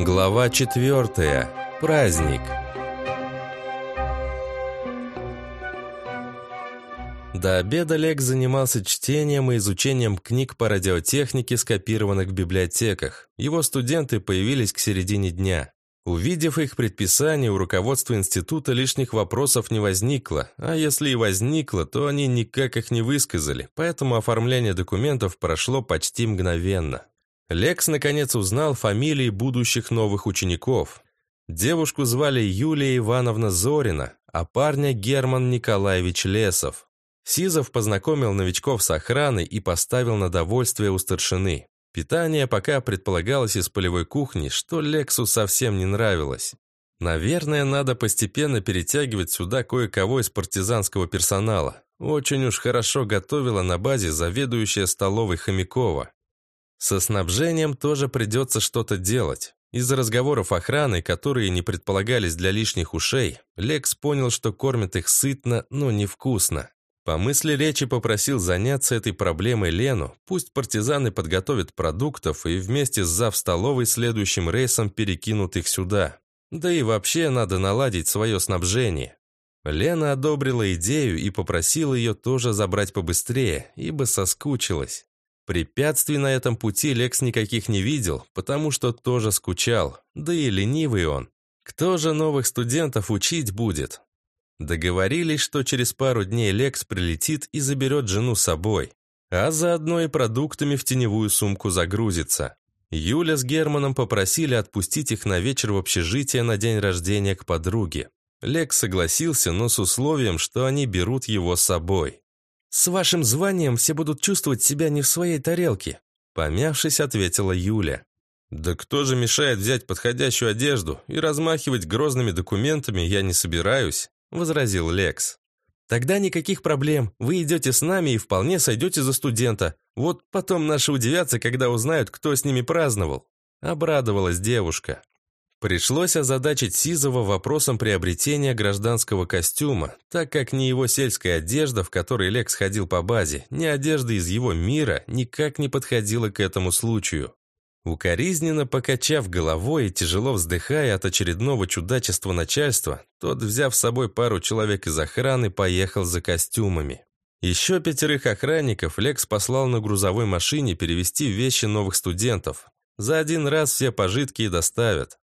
Глава 4. Праздник. До обеда Лекс занимался чтением и изучением книг по радиотехнике, скопированных в библиотеках. Его студенты появились к середине дня. Увидев их предписание, у руководства института лишних вопросов не возникло, а если и возникло, то они никак их не высказали, поэтому оформление документов прошло почти мгновенно. Лекс наконец узнал фамилии будущих новых учеников. Девушку звали Юлия Ивановна Зорина, а парня Герман Николаевич Лесов. Сизов познакомил новичков с охраной и поставил на довольствие у старшины. Питание пока предполагалось из полевой кухни, что Лексу совсем не нравилось. Наверное, надо постепенно перетягивать сюда кое-кого из партизанского персонала. Очень уж хорошо готовила на базе заведующая столовой Хомякова. Со снабжением тоже придется что-то делать. Из-за разговоров охраны, которые не предполагались для лишних ушей, Лекс понял, что кормят их сытно, но невкусно. По мысли речи попросил заняться этой проблемой Лену, пусть партизаны подготовят продуктов и вместе с зав столовой следующим рейсом перекинут их сюда. Да и вообще надо наладить свое снабжение. Лена одобрила идею и попросила ее тоже забрать побыстрее, ибо соскучилась. Препятствий на этом пути Лекс никаких не видел, потому что тоже скучал, да и ленивый он. Кто же новых студентов учить будет? Договорились, что через пару дней Лекс прилетит и заберет жену с собой, а заодно и продуктами в теневую сумку загрузится. Юля с Германом попросили отпустить их на вечер в общежитие на день рождения к подруге. Лекс согласился, но с условием, что они берут его с собой. «С вашим званием все будут чувствовать себя не в своей тарелке», помявшись, ответила Юля. «Да кто же мешает взять подходящую одежду и размахивать грозными документами я не собираюсь», возразил Лекс. «Тогда никаких проблем. Вы идете с нами и вполне сойдете за студента. Вот потом наши удивятся, когда узнают, кто с ними праздновал». Обрадовалась девушка. Пришлось озадачить Сизова вопросом приобретения гражданского костюма, так как ни его сельская одежда, в которой Лекс ходил по базе, ни одежда из его мира никак не подходила к этому случаю. Укоризненно покачав головой и тяжело вздыхая от очередного чудачества начальства, тот, взяв с собой пару человек из охраны, поехал за костюмами. Еще пятерых охранников Лекс послал на грузовой машине перевести вещи новых студентов. За один раз все пожитки и доставят.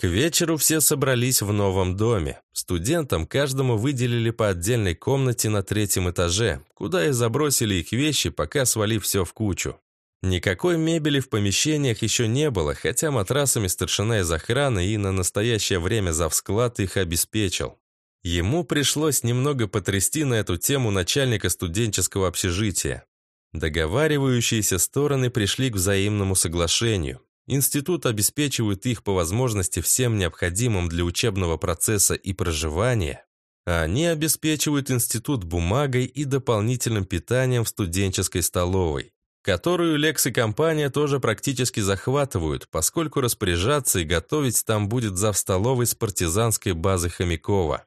К вечеру все собрались в новом доме. Студентам каждому выделили по отдельной комнате на третьем этаже, куда и забросили их вещи, пока свалив все в кучу. Никакой мебели в помещениях еще не было, хотя матрасами старшина из охраны и на настоящее время за всклад их обеспечил. Ему пришлось немного потрясти на эту тему начальника студенческого общежития. Договаривающиеся стороны пришли к взаимному соглашению. Институт обеспечивает их по возможности всем необходимым для учебного процесса и проживания, а они обеспечивают институт бумагой и дополнительным питанием в студенческой столовой, которую Лекс и компания тоже практически захватывают, поскольку распоряжаться и готовить там будет зав столовой с партизанской базы Хомякова.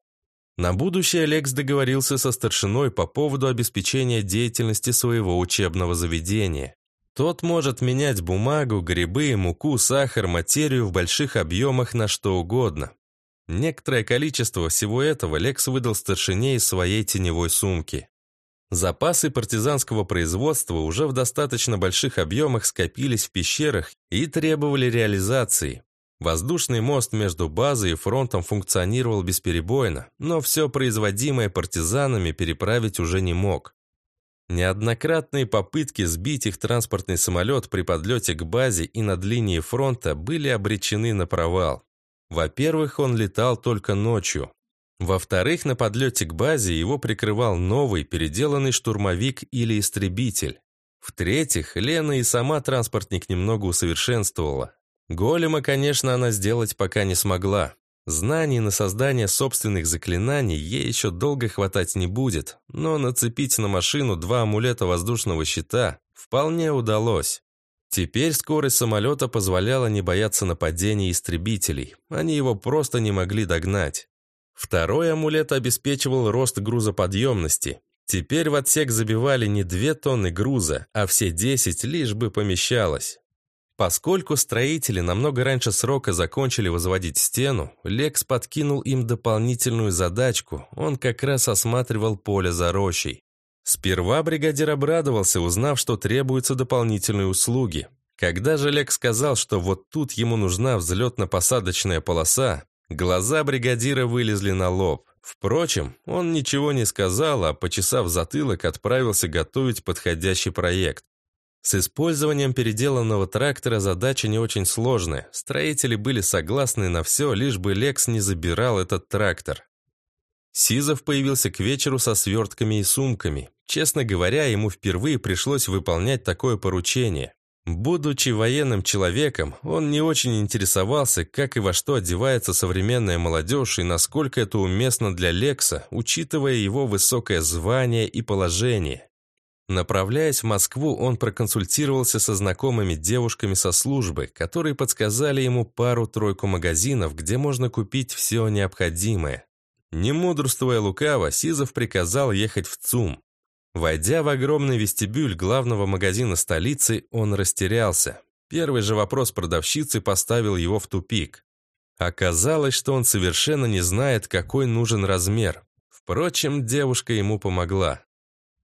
На будущее Лекс договорился со старшиной по поводу обеспечения деятельности своего учебного заведения. Тот может менять бумагу, грибы, муку, сахар, материю в больших объемах на что угодно. Некоторое количество всего этого Лекс выдал старшине из своей теневой сумки. Запасы партизанского производства уже в достаточно больших объемах скопились в пещерах и требовали реализации. Воздушный мост между базой и фронтом функционировал бесперебойно, но все производимое партизанами переправить уже не мог. Неоднократные попытки сбить их транспортный самолет при подлете к базе и над линией фронта были обречены на провал. Во-первых, он летал только ночью. Во-вторых, на подлете к базе его прикрывал новый, переделанный штурмовик или истребитель. В-третьих, Лена и сама транспортник немного усовершенствовала. Голема, конечно, она сделать пока не смогла. Знаний на создание собственных заклинаний ей еще долго хватать не будет, но нацепить на машину два амулета воздушного щита вполне удалось. Теперь скорость самолета позволяла не бояться нападений истребителей, они его просто не могли догнать. Второй амулет обеспечивал рост грузоподъемности. Теперь в отсек забивали не две тонны груза, а все десять лишь бы помещалось. Поскольку строители намного раньше срока закончили возводить стену, Лекс подкинул им дополнительную задачку, он как раз осматривал поле за рощей. Сперва бригадир обрадовался, узнав, что требуются дополнительные услуги. Когда же Лекс сказал, что вот тут ему нужна взлетно-посадочная полоса, глаза бригадира вылезли на лоб. Впрочем, он ничего не сказал, а, почесав затылок, отправился готовить подходящий проект. С использованием переделанного трактора задача не очень сложная. Строители были согласны на все, лишь бы Лекс не забирал этот трактор. Сизов появился к вечеру со свертками и сумками. Честно говоря, ему впервые пришлось выполнять такое поручение. Будучи военным человеком, он не очень интересовался, как и во что одевается современная молодежь и насколько это уместно для Лекса, учитывая его высокое звание и положение. Направляясь в Москву, он проконсультировался со знакомыми девушками со службы, которые подсказали ему пару-тройку магазинов, где можно купить все необходимое. Не мудрствуя лукаво, Сизов приказал ехать в ЦУМ. Войдя в огромный вестибюль главного магазина столицы, он растерялся. Первый же вопрос продавщицы поставил его в тупик. Оказалось, что он совершенно не знает, какой нужен размер. Впрочем, девушка ему помогла.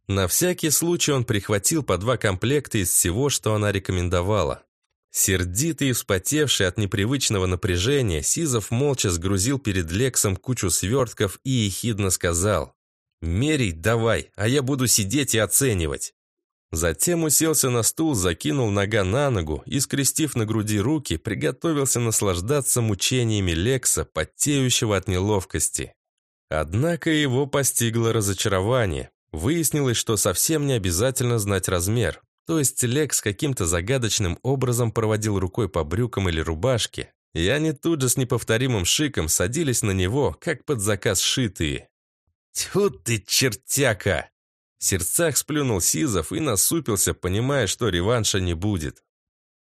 На всякий случай он прихватил по два комплекта из всего, что она рекомендовала. Сердитый и вспотевший от непривычного напряжения, Сизов молча сгрузил перед Лексом кучу свертков и ехидно сказал «Мерей давай, а я буду сидеть и оценивать». Затем уселся на стул, закинул нога на ногу и, скрестив на груди руки, приготовился наслаждаться мучениями Лекса, потеющего от неловкости. Однако его постигло разочарование. Выяснилось, что совсем не обязательно знать размер. То есть Лекс каким-то загадочным образом проводил рукой по брюкам или рубашке, и они тут же с неповторимым шиком садились на него, как под заказ шитые. «Тьфу ты, чертяка!» В сердцах сплюнул Сизов и насупился, понимая, что реванша не будет.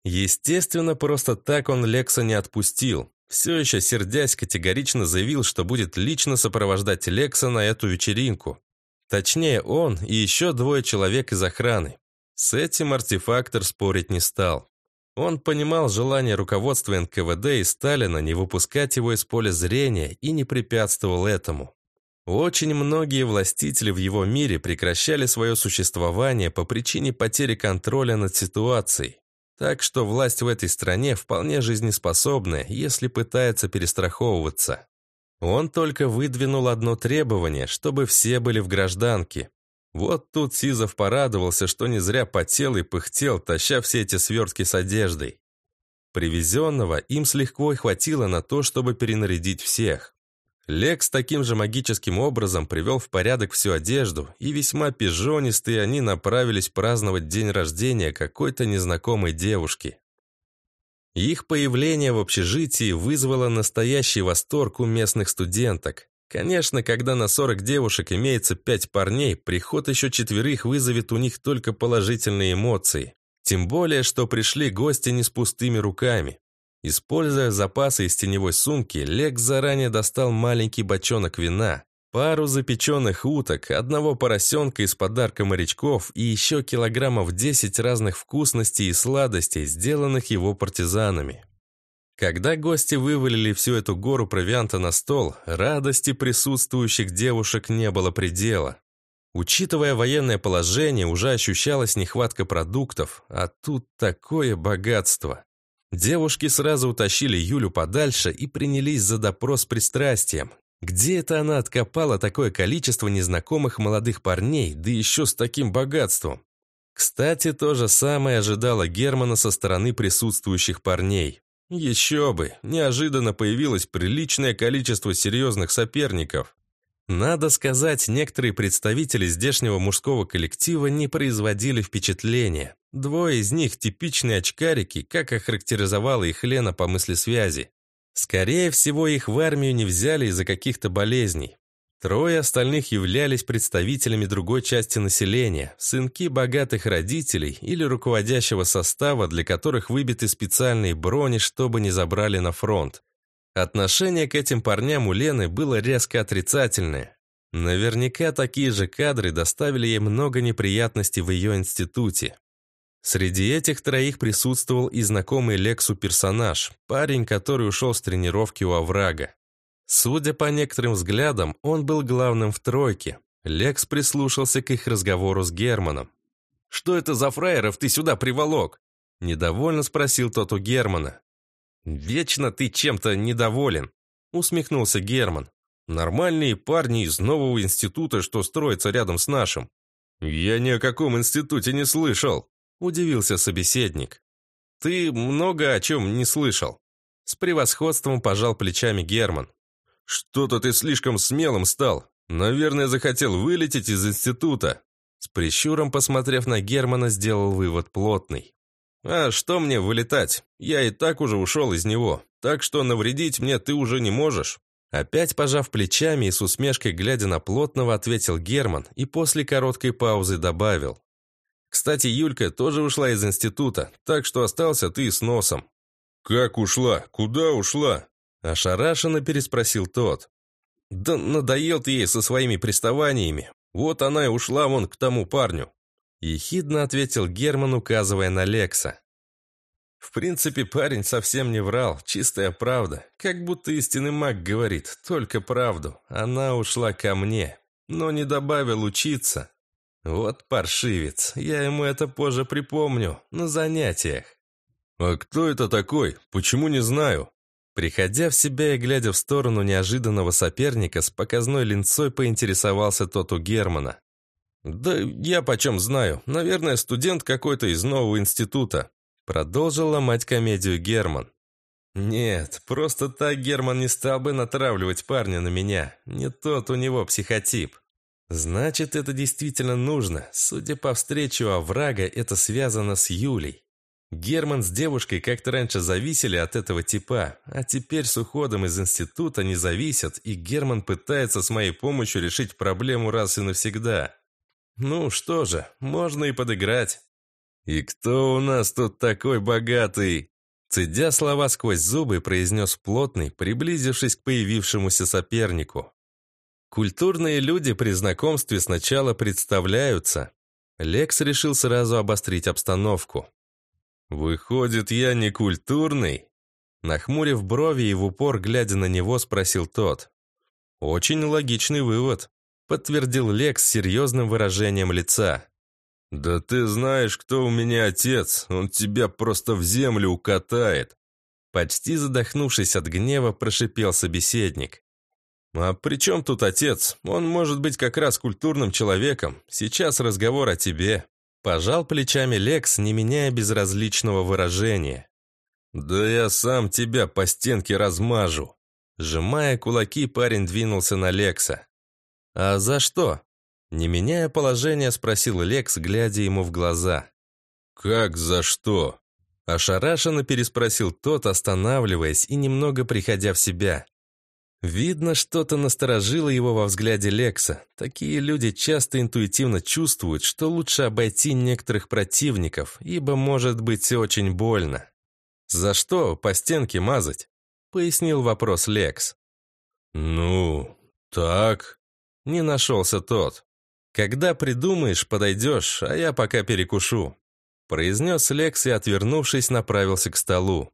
Естественно, просто так он Лекса не отпустил. Все еще сердясь, категорично заявил, что будет лично сопровождать Лекса на эту вечеринку, Точнее, он и еще двое человек из охраны. С этим артефактор спорить не стал. Он понимал желание руководства НКВД и Сталина не выпускать его из поля зрения и не препятствовал этому. Очень многие властители в его мире прекращали свое существование по причине потери контроля над ситуацией. Так что власть в этой стране вполне жизнеспособная, если пытается перестраховываться. Он только выдвинул одно требование, чтобы все были в гражданке. Вот тут Сизов порадовался, что не зря потел и пыхтел, таща все эти свертки с одеждой. Привезенного им с легкой хватило на то, чтобы перенарядить всех. Лекс таким же магическим образом привел в порядок всю одежду, и весьма пижонистые они направились праздновать день рождения какой-то незнакомой девушки. Их появление в общежитии вызвало настоящий восторг у местных студенток. Конечно, когда на 40 девушек имеется 5 парней, приход еще четверых вызовет у них только положительные эмоции. Тем более, что пришли гости не с пустыми руками. Используя запасы из теневой сумки, Лекс заранее достал маленький бочонок вина, Пару запеченных уток, одного поросенка из подарка морячков и еще килограммов 10 разных вкусностей и сладостей, сделанных его партизанами. Когда гости вывалили всю эту гору провианта на стол, радости присутствующих девушек не было предела. Учитывая военное положение, уже ощущалась нехватка продуктов, а тут такое богатство. Девушки сразу утащили Юлю подальше и принялись за допрос пристрастием, где это она откопала такое количество незнакомых молодых парней, да еще с таким богатством? Кстати, то же самое ожидала Германа со стороны присутствующих парней. Еще бы, неожиданно появилось приличное количество серьезных соперников. Надо сказать, некоторые представители здешнего мужского коллектива не производили впечатления. Двое из них типичные очкарики, как охарактеризовала их Лена по мысли связи. Скорее всего, их в армию не взяли из-за каких-то болезней. Трое остальных являлись представителями другой части населения, сынки богатых родителей или руководящего состава, для которых выбиты специальные брони, чтобы не забрали на фронт. Отношение к этим парням у Лены было резко отрицательное. Наверняка такие же кадры доставили ей много неприятностей в ее институте. Среди этих троих присутствовал и знакомый Лексу персонаж, парень, который ушел с тренировки у оврага. Судя по некоторым взглядам, он был главным в тройке. Лекс прислушался к их разговору с Германом. «Что это за фраеров ты сюда приволок?» Недовольно спросил тот у Германа. «Вечно ты чем-то недоволен», усмехнулся Герман. «Нормальные парни из нового института, что строится рядом с нашим». «Я ни о каком институте не слышал», удивился собеседник. «Ты много о чем не слышал». С превосходством пожал плечами Герман. «Что-то ты слишком смелым стал. Наверное, захотел вылететь из института». С прищуром, посмотрев на Германа, сделал вывод плотный. «А что мне вылетать? Я и так уже ушел из него, так что навредить мне ты уже не можешь». Опять пожав плечами и с усмешкой глядя на плотного, ответил Герман и после короткой паузы добавил. «Кстати, Юлька тоже ушла из института, так что остался ты с носом». «Как ушла? Куда ушла?» Ошарашенно переспросил тот. «Да надоел ты ей со своими приставаниями. Вот она и ушла вон к тому парню. Ехидно ответил Герман, указывая на Лекса. В принципе, парень совсем не врал, чистая правда. Как будто истинный маг говорит, только правду. Она ушла ко мне, но не добавил учиться. Вот паршивец, я ему это позже припомню, на занятиях. «А кто это такой? Почему не знаю?» Приходя в себя и глядя в сторону неожиданного соперника, с показной линцой поинтересовался тот у Германа. «Да я почем знаю. Наверное, студент какой-то из нового института». Продолжил ломать комедию Герман. «Нет, просто так Герман не стал бы натравливать парня на меня. Не тот у него психотип. Значит, это действительно нужно. Судя по встрече у оврага, это связано с Юлей. Герман с девушкой как-то раньше зависели от этого типа, а теперь с уходом из института не зависят, и Герман пытается с моей помощью решить проблему раз и навсегда. Ну что же, можно и подыграть. «И кто у нас тут такой богатый?» Цедя слова сквозь зубы, произнес плотный, приблизившись к появившемуся сопернику. Культурные люди при знакомстве сначала представляются. Лекс решил сразу обострить обстановку. «Выходит, я не культурный?» Нахмурив брови и в упор, глядя на него, спросил тот. «Очень логичный вывод подтвердил Лекс с серьезным выражением лица. «Да ты знаешь, кто у меня отец, он тебя просто в землю укатает!» Почти задохнувшись от гнева, прошипел собеседник. «А при чем тут отец? Он может быть как раз культурным человеком. Сейчас разговор о тебе». Пожал плечами Лекс, не меняя безразличного выражения. «Да я сам тебя по стенке размажу». Сжимая кулаки, парень двинулся на Лекса. «А за что?» Не меняя положение, спросил Лекс, глядя ему в глаза. «Как за что?» Ошарашенно переспросил тот, останавливаясь и немного приходя в себя. Видно, что-то насторожило его во взгляде Лекса. Такие люди часто интуитивно чувствуют, что лучше обойти некоторых противников, ибо может быть очень больно. «За что по стенке мазать?» — пояснил вопрос Лекс. «Ну, так...» Не нашелся тот. «Когда придумаешь, подойдешь, а я пока перекушу», произнес Лекс и, отвернувшись, направился к столу.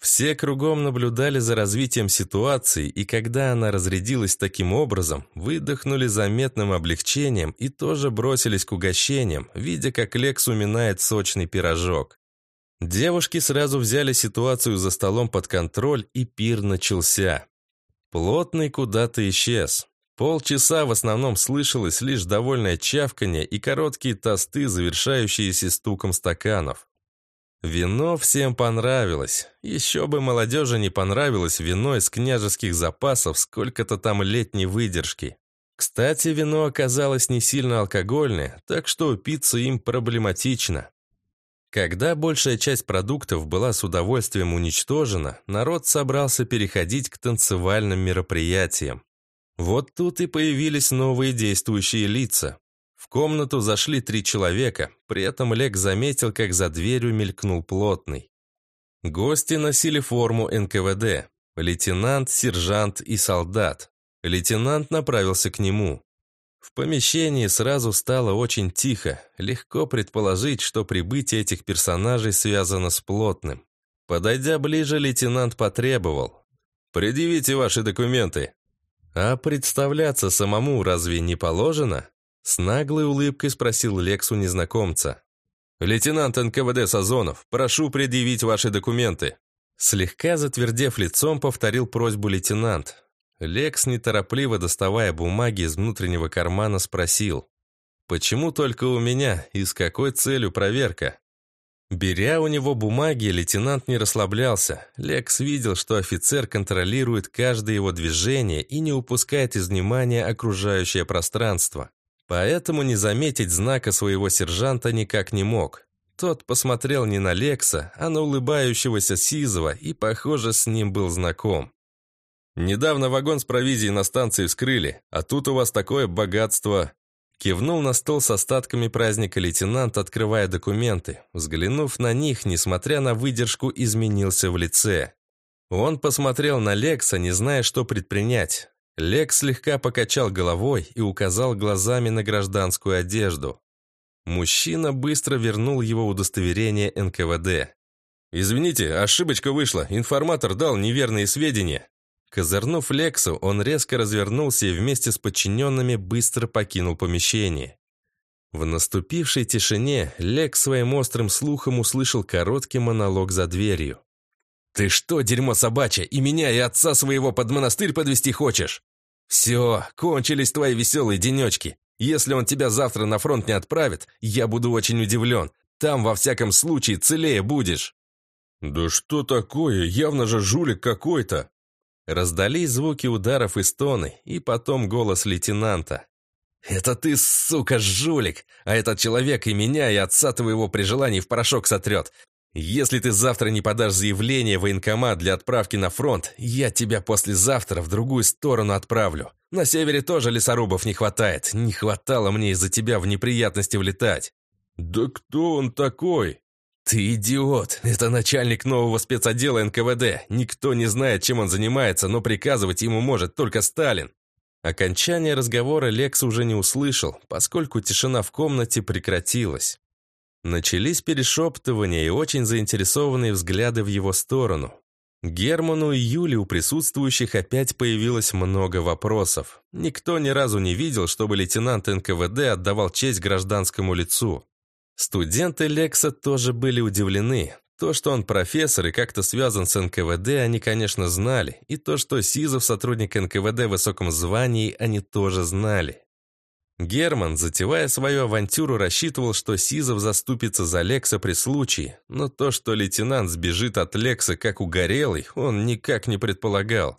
Все кругом наблюдали за развитием ситуации, и когда она разрядилась таким образом, выдохнули заметным облегчением и тоже бросились к угощениям, видя, как Лекс уминает сочный пирожок. Девушки сразу взяли ситуацию за столом под контроль, и пир начался. Плотный куда-то исчез. Полчаса в основном слышалось лишь довольное чавканье и короткие тосты, завершающиеся стуком стаканов. Вино всем понравилось. Еще бы молодежи не понравилось вино из княжеских запасов сколько-то там летней выдержки. Кстати, вино оказалось не сильно алкогольное, так что упиться им проблематично. Когда большая часть продуктов была с удовольствием уничтожена, народ собрался переходить к танцевальным мероприятиям. Вот тут и появились новые действующие лица. Комнату зашли три человека, при этом Лек заметил, как за дверью мелькнул плотный. Гости носили форму НКВД. Лейтенант, сержант и солдат. Лейтенант направился к нему. В помещении сразу стало очень тихо. Легко предположить, что прибытие этих персонажей связано с плотным. Подойдя ближе, лейтенант потребовал. «Предъявите ваши документы». «А представляться самому разве не положено?» С наглой улыбкой спросил Лекс у незнакомца. «Лейтенант НКВД Сазонов, прошу предъявить ваши документы». Слегка затвердев лицом, повторил просьбу лейтенант. Лекс, неторопливо доставая бумаги из внутреннего кармана, спросил. «Почему только у меня и с какой целью проверка?» Беря у него бумаги, лейтенант не расслаблялся. Лекс видел, что офицер контролирует каждое его движение и не упускает из внимания окружающее пространство. Поэтому не заметить знака своего сержанта никак не мог. Тот посмотрел не на Лекса, а на улыбающегося Сизова и, похоже, с ним был знаком. «Недавно вагон с провизией на станции вскрыли, а тут у вас такое богатство!» Кивнул на стол с остатками праздника лейтенант, открывая документы. Взглянув на них, несмотря на выдержку, изменился в лице. Он посмотрел на Лекса, не зная, что предпринять. Лекс слегка покачал головой и указал глазами на гражданскую одежду. Мужчина быстро вернул его удостоверение НКВД. «Извините, ошибочка вышла, информатор дал неверные сведения». Козырнув Лексу, он резко развернулся и вместе с подчиненными быстро покинул помещение. В наступившей тишине Лекс своим острым слухом услышал короткий монолог за дверью. «Ты что, дерьмо собачье, и меня, и отца своего под монастырь подвести хочешь? Все, кончились твои веселые денечки. Если он тебя завтра на фронт не отправит, я буду очень удивлен. Там, во всяком случае, целее будешь». «Да что такое? Явно же жулик какой-то!» Раздались звуки ударов и стоны, и потом голос лейтенанта. «Это ты, сука, жулик! А этот человек и меня, и отца твоего при желании в порошок сотрет. Если ты завтра не подашь заявление в военкомат для отправки на фронт, я тебя послезавтра в другую сторону отправлю. На севере тоже лесорубов не хватает. Не хватало мне из-за тебя в неприятности влетать». «Да кто он такой?» «Ты идиот! Это начальник нового спецотдела НКВД. Никто не знает, чем он занимается, но приказывать ему может только Сталин». Окончание разговора Лекс уже не услышал, поскольку тишина в комнате прекратилась. Начались перешептывания и очень заинтересованные взгляды в его сторону. Герману и Юле у присутствующих опять появилось много вопросов. Никто ни разу не видел, чтобы лейтенант НКВД отдавал честь гражданскому лицу. Студенты Лекса тоже были удивлены. То, что он профессор и как-то связан с НКВД, они, конечно, знали. И то, что Сизов сотрудник НКВД в высоком звании, они тоже знали. Герман, затевая свою авантюру, рассчитывал, что Сизов заступится за Лекса при случае, но то, что лейтенант сбежит от Лекса как угорелый, он никак не предполагал.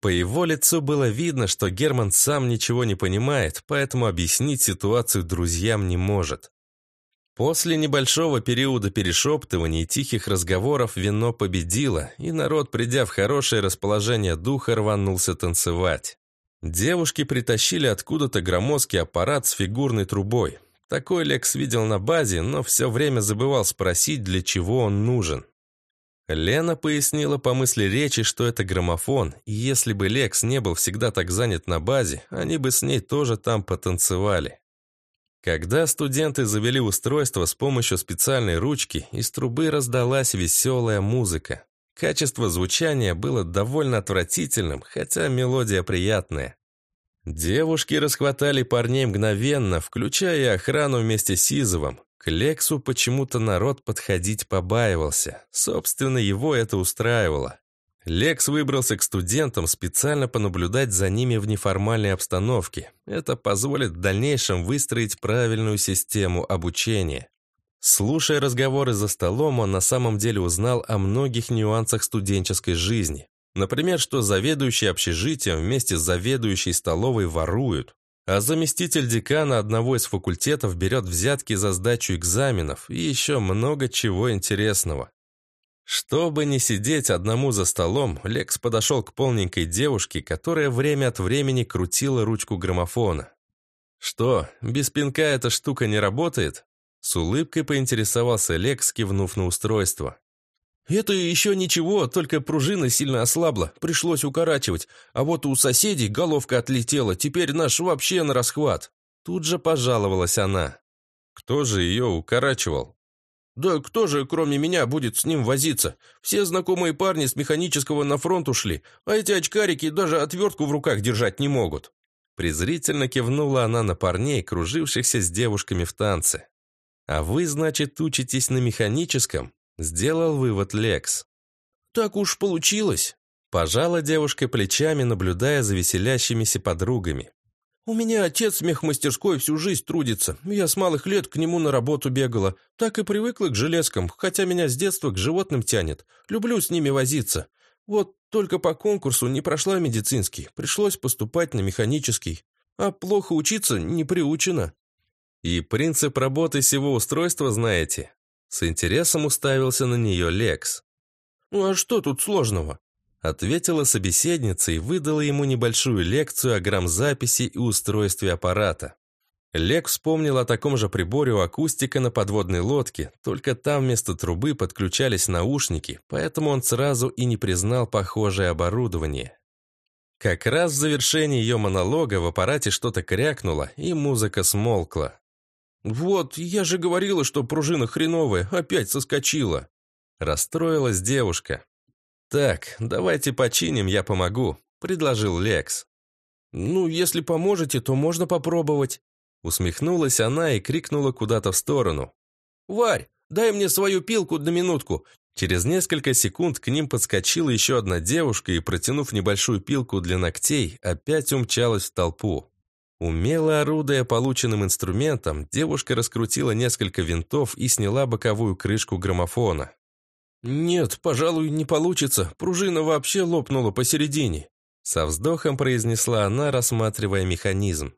По его лицу было видно, что Герман сам ничего не понимает, поэтому объяснить ситуацию друзьям не может. После небольшого периода перешептываний и тихих разговоров вино победило, и народ, придя в хорошее расположение духа, рванулся танцевать. Девушки притащили откуда-то громоздкий аппарат с фигурной трубой. Такой Лекс видел на базе, но все время забывал спросить, для чего он нужен. Лена пояснила по мысли речи, что это граммофон, и если бы Лекс не был всегда так занят на базе, они бы с ней тоже там потанцевали. Когда студенты завели устройство с помощью специальной ручки, из трубы раздалась веселая музыка. Качество звучания было довольно отвратительным, хотя мелодия приятная. Девушки расхватали парней мгновенно, включая охрану вместе с Сизовым. К Лексу почему-то народ подходить побаивался. Собственно, его это устраивало. Лекс выбрался к студентам специально понаблюдать за ними в неформальной обстановке. Это позволит в дальнейшем выстроить правильную систему обучения. Слушая разговоры за столом, он на самом деле узнал о многих нюансах студенческой жизни. Например, что заведующий общежитием вместе с заведующей столовой воруют, а заместитель декана одного из факультетов берет взятки за сдачу экзаменов и еще много чего интересного. Чтобы не сидеть одному за столом, Лекс подошел к полненькой девушке, которая время от времени крутила ручку граммофона. «Что, без пинка эта штука не работает?» С улыбкой поинтересовался Лекс, кивнув на устройство. «Это еще ничего, только пружина сильно ослабла, пришлось укорачивать. А вот у соседей головка отлетела, теперь наш вообще на расхват». Тут же пожаловалась она. «Кто же ее укорачивал?» «Да кто же, кроме меня, будет с ним возиться? Все знакомые парни с механического на фронт ушли, а эти очкарики даже отвертку в руках держать не могут». Презрительно кивнула она на парней, кружившихся с девушками в танце. «А вы, значит, учитесь на механическом?» Сделал вывод Лекс. «Так уж получилось», – пожала девушка плечами, наблюдая за веселящимися подругами. «У меня отец в мехмастерской всю жизнь трудится. Я с малых лет к нему на работу бегала. Так и привыкла к железкам, хотя меня с детства к животным тянет. Люблю с ними возиться. Вот только по конкурсу не прошла медицинский. Пришлось поступать на механический. А плохо учиться не приучено». «И принцип работы всего устройства знаете?» С интересом уставился на нее Лекс. «Ну а что тут сложного?» Ответила собеседница и выдала ему небольшую лекцию о грамзаписи и устройстве аппарата. Лек вспомнил о таком же приборе у акустика на подводной лодке, только там вместо трубы подключались наушники, поэтому он сразу и не признал похожее оборудование. Как раз в завершении ее монолога в аппарате что-то крякнуло, и музыка смолкла. «Вот, я же говорила, что пружина хреновая, опять соскочила!» Расстроилась девушка. «Так, давайте починим, я помогу», — предложил Лекс. «Ну, если поможете, то можно попробовать». Усмехнулась она и крикнула куда-то в сторону. «Варь, дай мне свою пилку на минутку!» Через несколько секунд к ним подскочила еще одна девушка и, протянув небольшую пилку для ногтей, опять умчалась в толпу. Умело орудуя полученным инструментом, девушка раскрутила несколько винтов и сняла боковую крышку граммофона. «Нет, пожалуй, не получится. Пружина вообще лопнула посередине», со вздохом произнесла она, рассматривая механизм.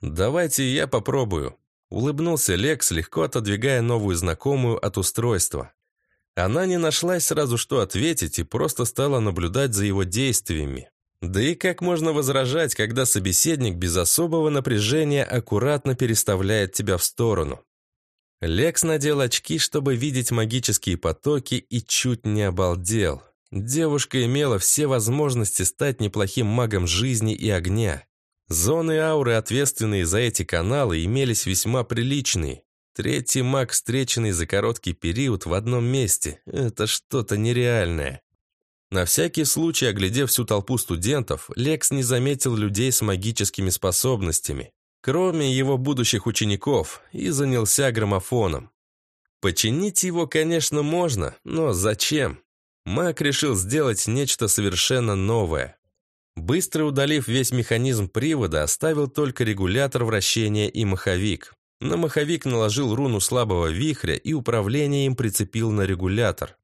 «Давайте я попробую», — улыбнулся Лекс, легко отодвигая новую знакомую от устройства. Она не нашлась сразу что ответить и просто стала наблюдать за его действиями. Да и как можно возражать, когда собеседник без особого напряжения аккуратно переставляет тебя в сторону? Лекс надел очки, чтобы видеть магические потоки, и чуть не обалдел. Девушка имела все возможности стать неплохим магом жизни и огня. Зоны ауры, ответственные за эти каналы, имелись весьма приличные. Третий маг, встреченный за короткий период в одном месте, это что-то нереальное. На всякий случай, оглядев всю толпу студентов, Лекс не заметил людей с магическими способностями, кроме его будущих учеников, и занялся граммофоном. Починить его, конечно, можно, но зачем? Маг решил сделать нечто совершенно новое. Быстро удалив весь механизм привода, оставил только регулятор вращения и маховик. На маховик наложил руну слабого вихря и управление им прицепил на регулятор.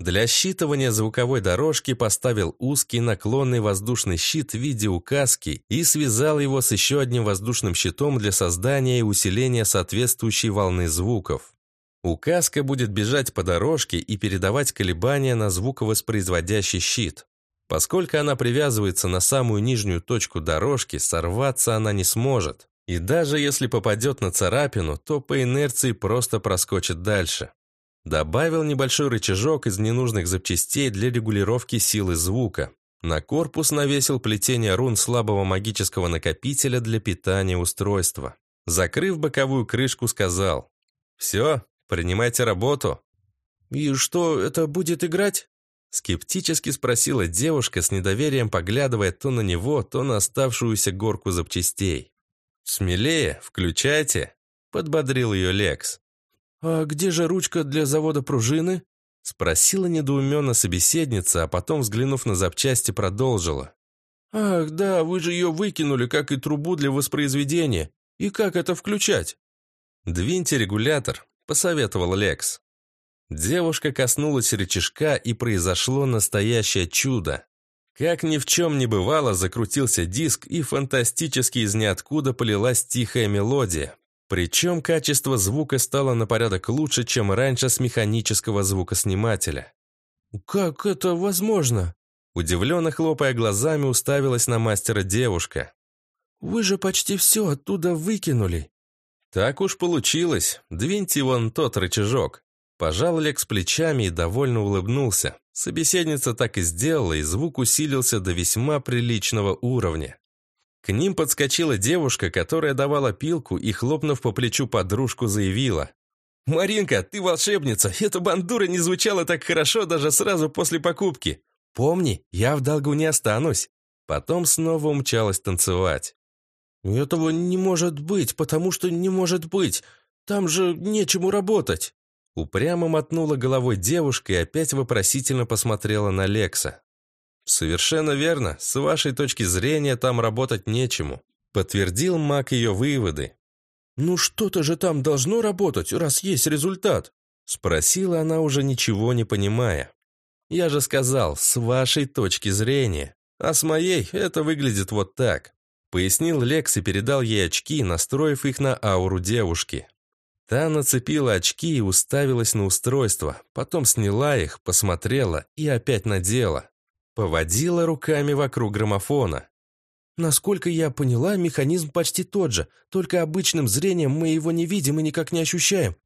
Для считывания звуковой дорожки поставил узкий наклонный воздушный щит в виде указки и связал его с еще одним воздушным щитом для создания и усиления соответствующей волны звуков. Указка будет бежать по дорожке и передавать колебания на звуковоспроизводящий щит. Поскольку она привязывается на самую нижнюю точку дорожки, сорваться она не сможет. И даже если попадет на царапину, то по инерции просто проскочит дальше. Добавил небольшой рычажок из ненужных запчастей для регулировки силы звука. На корпус навесил плетение рун слабого магического накопителя для питания устройства. Закрыв боковую крышку, сказал «Все, принимайте работу». «И что, это будет играть?» Скептически спросила девушка с недоверием, поглядывая то на него, то на оставшуюся горку запчастей. «Смелее, включайте», — подбодрил ее Лекс. «А где же ручка для завода пружины?» Спросила недоуменно собеседница, а потом, взглянув на запчасти, продолжила. «Ах, да, вы же ее выкинули, как и трубу для воспроизведения. И как это включать?» «Двиньте регулятор», — посоветовал Лекс. Девушка коснулась рычажка, и произошло настоящее чудо. Как ни в чем не бывало, закрутился диск, и фантастически из ниоткуда полилась тихая мелодия, причем качество звука стало на порядок лучше, чем раньше с механического звукоснимателя. «Как это возможно?» Удивленно хлопая глазами, уставилась на мастера девушка. «Вы же почти все оттуда выкинули». «Так уж получилось. Двиньте вон тот рычажок». Пожал Лекс плечами и довольно улыбнулся. Собеседница так и сделала, и звук усилился до весьма приличного уровня. К ним подскочила девушка, которая давала пилку и, хлопнув по плечу подружку, заявила. «Маринка, ты волшебница! Эта бандура не звучала так хорошо даже сразу после покупки. Помни, я в долгу не останусь». Потом снова умчалась танцевать. «Этого не может быть, потому что не может быть. Там же нечему работать». Упрямо мотнула головой девушка и опять вопросительно посмотрела на Лекса. «Совершенно верно. С вашей точки зрения там работать нечему», подтвердил маг ее выводы. «Ну что-то же там должно работать, раз есть результат», спросила она уже ничего не понимая. «Я же сказал, с вашей точки зрения. А с моей это выглядит вот так», пояснил Лекс и передал ей очки, настроив их на ауру девушки. Та нацепила очки и уставилась на устройство, потом сняла их, посмотрела и опять надела. Поводила руками вокруг граммофона. Насколько я поняла, механизм почти тот же, только обычным зрением мы его не видим и никак не ощущаем.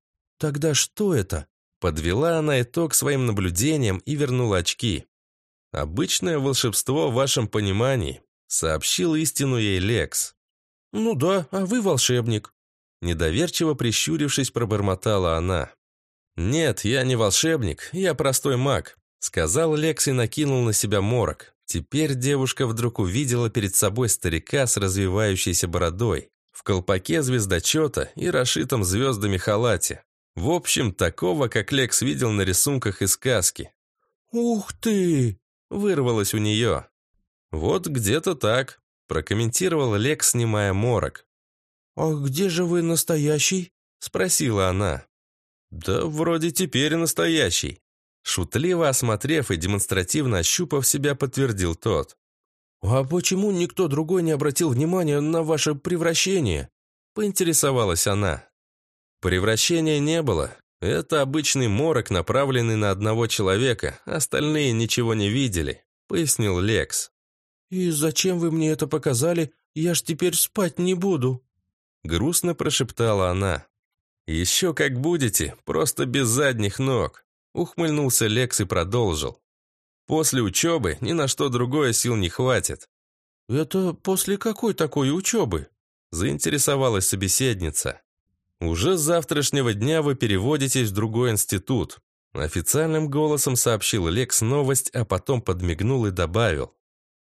Тогда что это? Подвела она итог своим наблюдениям и вернула очки. «Обычное волшебство в вашем понимании», — сообщил истину ей Лекс. «Ну да, а вы волшебник», Недоверчиво прищурившись, пробормотала она. «Нет, я не волшебник, я простой маг», сказал Лекс и накинул на себя морок. Теперь девушка вдруг увидела перед собой старика с развивающейся бородой, в колпаке звездочета и расшитом звездами халате. В общем, такого, как Лекс видел на рисунках из сказки. «Ух ты!» – вырвалось у нее. «Вот где-то так», – прокомментировал Лекс, снимая морок. «А где же вы настоящий?» — спросила она. «Да вроде теперь настоящий». Шутливо осмотрев и демонстративно ощупав себя, подтвердил тот. «А почему никто другой не обратил внимания на ваше превращение?» — поинтересовалась она. Превращения не было. Это обычный морок, направленный на одного человека, остальные ничего не видели, пояснил Лекс. «И зачем вы мне это показали? Я ж теперь спать не буду». Грустно прошептала она. «Еще как будете, просто без задних ног», ухмыльнулся Лекс и продолжил. «После учебы ни на что другое сил не хватит». «Это после какой такой учебы?» заинтересовалась собеседница. «Уже с завтрашнего дня вы переводитесь в другой институт», официальным голосом сообщил Лекс новость, а потом подмигнул и добавил.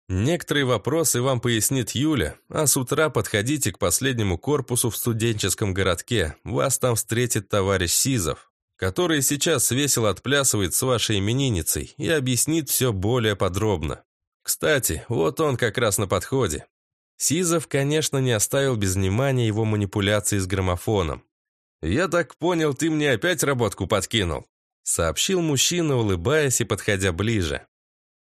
Некоторые вопросы вам пояснит Юля, а с утра подходите к последнему корпусу в студенческом городке. Вас там встретит товарищ Сизов, который сейчас весело отплясывает с вашей именинницей и объяснит все более подробно. Кстати, вот он как раз на подходе. Сизов, конечно, не оставил без внимания его манипуляции с граммофоном. «Я так понял, ты мне опять работку подкинул», сообщил мужчина, улыбаясь и подходя ближе.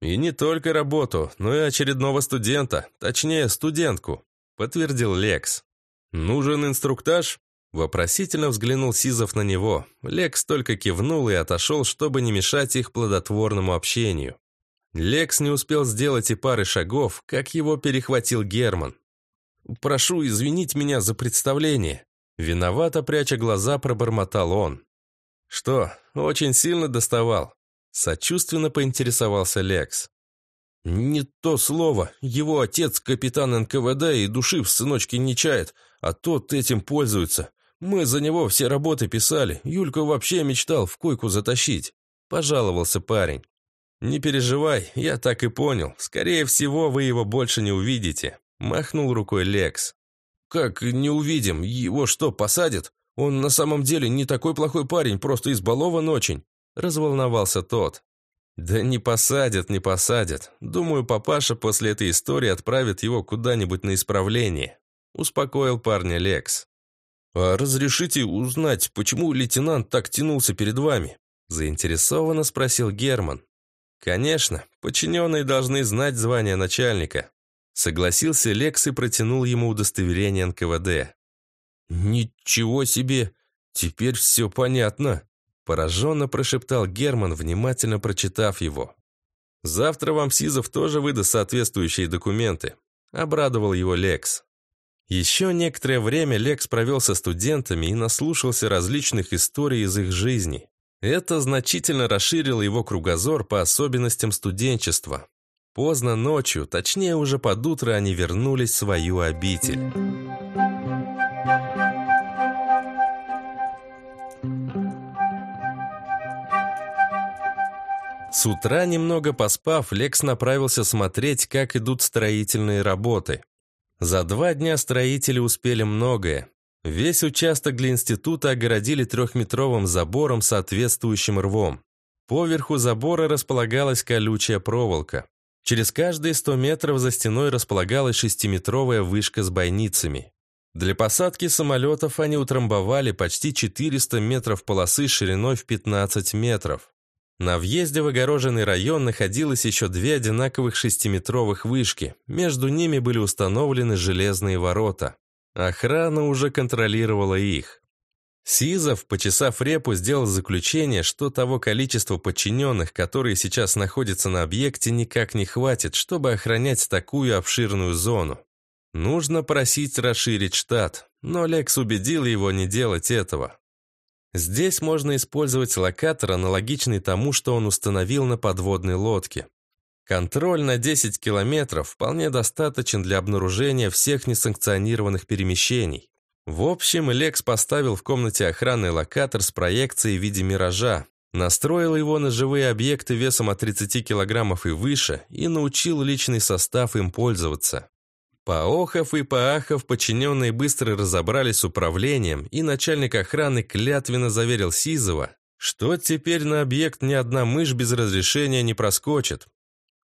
«И не только работу, но и очередного студента, точнее, студентку», подтвердил Лекс. «Нужен инструктаж?» Вопросительно взглянул Сизов на него. Лекс только кивнул и отошел, чтобы не мешать их плодотворному общению. Лекс не успел сделать и пары шагов, как его перехватил Герман. «Прошу извинить меня за представление». Виновато пряча глаза, пробормотал он. «Что, очень сильно доставал?» Сочувственно поинтересовался Лекс. «Не то слово. Его отец капитан НКВД и души в сыночке не чает, а тот этим пользуется. Мы за него все работы писали. Юльку вообще мечтал в койку затащить», – пожаловался парень. «Не переживай, я так и понял. Скорее всего, вы его больше не увидите», – махнул рукой Лекс. «Как не увидим? Его что, посадят? Он на самом деле не такой плохой парень, просто избалован очень. Разволновался тот. «Да не посадят, не посадят. Думаю, папаша после этой истории отправит его куда-нибудь на исправление», успокоил парня Лекс. «А разрешите узнать, почему лейтенант так тянулся перед вами?» заинтересованно спросил Герман. «Конечно, подчиненные должны знать звание начальника», согласился Лекс и протянул ему удостоверение НКВД. «Ничего себе! Теперь все понятно!» Пораженно прошептал Герман, внимательно прочитав его. «Завтра вам Сизов тоже выдаст соответствующие документы», — обрадовал его Лекс. Еще некоторое время Лекс провел со студентами и наслушался различных историй из их жизни. Это значительно расширило его кругозор по особенностям студенчества. Поздно ночью, точнее уже под утро, они вернулись в свою обитель. С утра, немного поспав, Лекс направился смотреть, как идут строительные работы. За два дня строители успели многое. Весь участок для института огородили трехметровым забором с соответствующим рвом. Поверху забора располагалась колючая проволока. Через каждые 100 метров за стеной располагалась шестиметровая вышка с бойницами. Для посадки самолетов они утрамбовали почти 400 метров полосы шириной в 15 метров. На въезде в огороженный район находилось еще две одинаковых шестиметровых вышки. Между ними были установлены железные ворота. Охрана уже контролировала их. Сизов, почесав репу, сделал заключение, что того количества подчиненных, которые сейчас находятся на объекте, никак не хватит, чтобы охранять такую обширную зону. Нужно просить расширить штат, но Лекс убедил его не делать этого. Здесь можно использовать локатор, аналогичный тому, что он установил на подводной лодке. Контроль на 10 километров вполне достаточен для обнаружения всех несанкционированных перемещений. В общем, Лекс поставил в комнате охраны локатор с проекцией в виде миража, настроил его на живые объекты весом от 30 килограммов и выше и научил личный состав им пользоваться. Поохов и поахов подчиненные быстро разобрались с управлением, и начальник охраны клятвенно заверил Сизова, что теперь на объект ни одна мышь без разрешения не проскочит.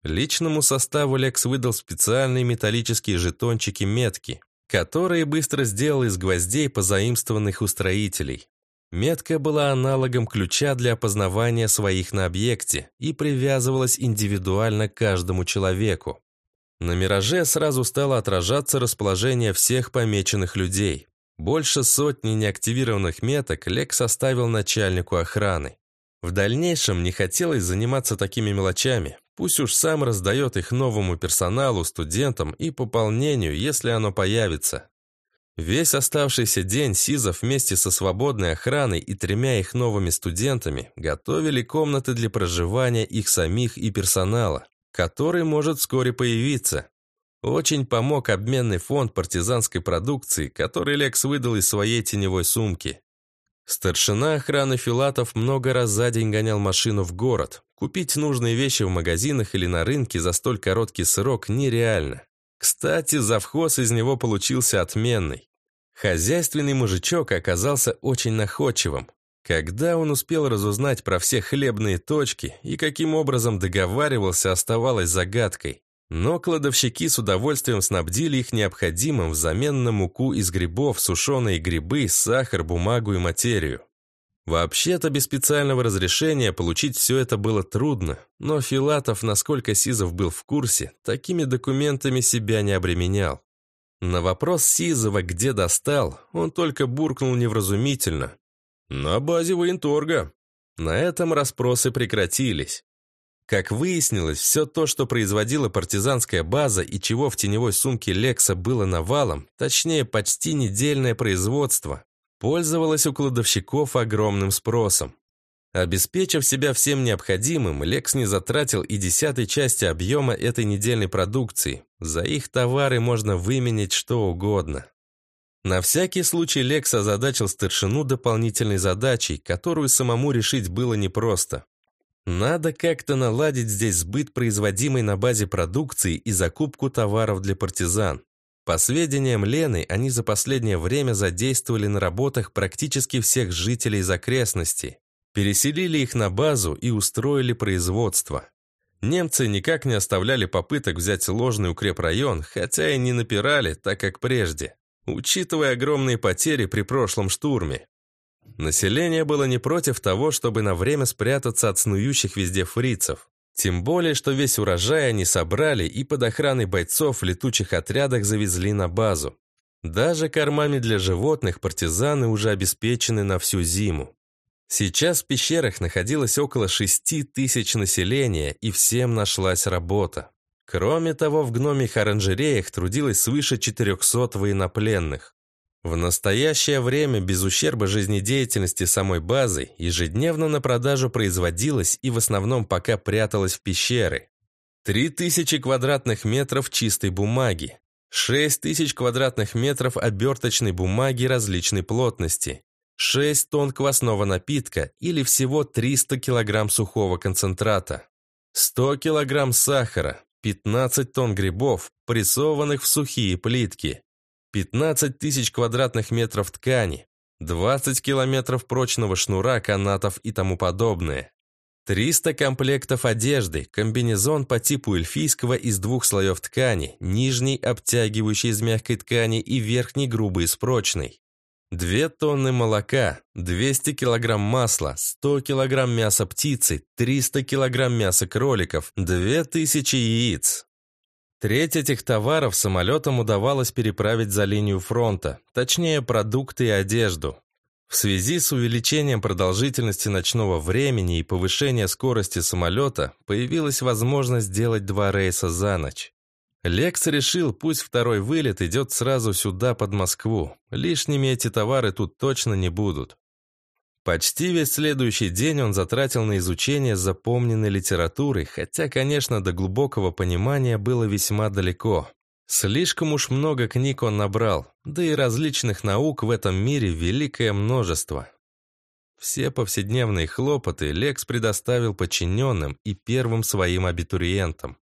Личному составу Лекс выдал специальные металлические жетончики-метки, которые быстро сделал из гвоздей, позаимствованных у строителей. Метка была аналогом ключа для опознавания своих на объекте и привязывалась индивидуально к каждому человеку. На «Мираже» сразу стало отражаться расположение всех помеченных людей. Больше сотни неактивированных меток Лек составил начальнику охраны. В дальнейшем не хотелось заниматься такими мелочами. Пусть уж сам раздает их новому персоналу, студентам и пополнению, если оно появится. Весь оставшийся день Сизов вместе со свободной охраной и тремя их новыми студентами готовили комнаты для проживания их самих и персонала который может вскоре появиться. Очень помог обменный фонд партизанской продукции, который Лекс выдал из своей теневой сумки. Старшина охраны Филатов много раз за день гонял машину в город. Купить нужные вещи в магазинах или на рынке за столь короткий срок нереально. Кстати, завхоз из него получился отменный. Хозяйственный мужичок оказался очень находчивым. Когда он успел разузнать про все хлебные точки и каким образом договаривался, оставалось загадкой. Но кладовщики с удовольствием снабдили их необходимым взамен на муку из грибов, сушеные грибы, сахар, бумагу и материю. Вообще-то без специального разрешения получить все это было трудно, но Филатов, насколько Сизов был в курсе, такими документами себя не обременял. На вопрос Сизова, где достал, он только буркнул невразумительно, на базе военторга. На этом расспросы прекратились. Как выяснилось, все то, что производила партизанская база и чего в теневой сумке Лекса было навалом, точнее, почти недельное производство, пользовалось у кладовщиков огромным спросом. Обеспечив себя всем необходимым, Лекс не затратил и десятой части объема этой недельной продукции. За их товары можно выменять что угодно. На всякий случай Лекс озадачил старшину дополнительной задачей, которую самому решить было непросто. Надо как-то наладить здесь сбыт производимой на базе продукции и закупку товаров для партизан. По сведениям Лены, они за последнее время задействовали на работах практически всех жителей из окрестностей, переселили их на базу и устроили производство. Немцы никак не оставляли попыток взять ложный укрепрайон, хотя и не напирали, так как прежде учитывая огромные потери при прошлом штурме. Население было не против того, чтобы на время спрятаться от снующих везде фрицев. Тем более, что весь урожай они собрали и под охраной бойцов в летучих отрядах завезли на базу. Даже кормами для животных партизаны уже обеспечены на всю зиму. Сейчас в пещерах находилось около шести тысяч населения, и всем нашлась работа. Кроме того, в гномих оранжереях трудилось свыше 400 военнопленных. В настоящее время, без ущерба жизнедеятельности самой базы, ежедневно на продажу производилось и в основном пока пряталось в пещеры. 3000 квадратных метров чистой бумаги, 6000 квадратных метров оберточной бумаги различной плотности, 6 тонн квасного напитка или всего 300 килограмм сухого концентрата, 100 килограмм сахара, 15 тонн грибов, прессованных в сухие плитки, 15 тысяч квадратных метров ткани, 20 километров прочного шнура, канатов и тому подобное. 300 комплектов одежды, комбинезон по типу эльфийского из двух слоев ткани, нижний обтягивающий из мягкой ткани и верхний грубый из прочной. 2 тонны молока, 200 килограмм масла, 100 килограмм мяса птицы, 300 килограмм мяса кроликов, 2000 яиц. Треть этих товаров самолетам удавалось переправить за линию фронта, точнее продукты и одежду. В связи с увеличением продолжительности ночного времени и повышением скорости самолета появилась возможность сделать два рейса за ночь. Лекс решил, пусть второй вылет идет сразу сюда, под Москву. Лишними эти товары тут точно не будут. Почти весь следующий день он затратил на изучение запомненной литературы, хотя, конечно, до глубокого понимания было весьма далеко. Слишком уж много книг он набрал, да и различных наук в этом мире великое множество. Все повседневные хлопоты Лекс предоставил подчиненным и первым своим абитуриентам.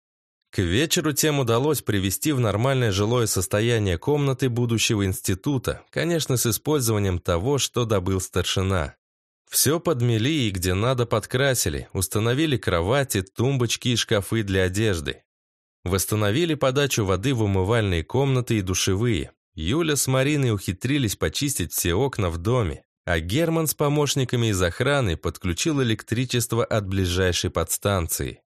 К вечеру тем удалось привести в нормальное жилое состояние комнаты будущего института, конечно, с использованием того, что добыл старшина. Все подмели и где надо подкрасили, установили кровати, тумбочки и шкафы для одежды. Восстановили подачу воды в умывальные комнаты и душевые. Юля с Мариной ухитрились почистить все окна в доме, а Герман с помощниками из охраны подключил электричество от ближайшей подстанции.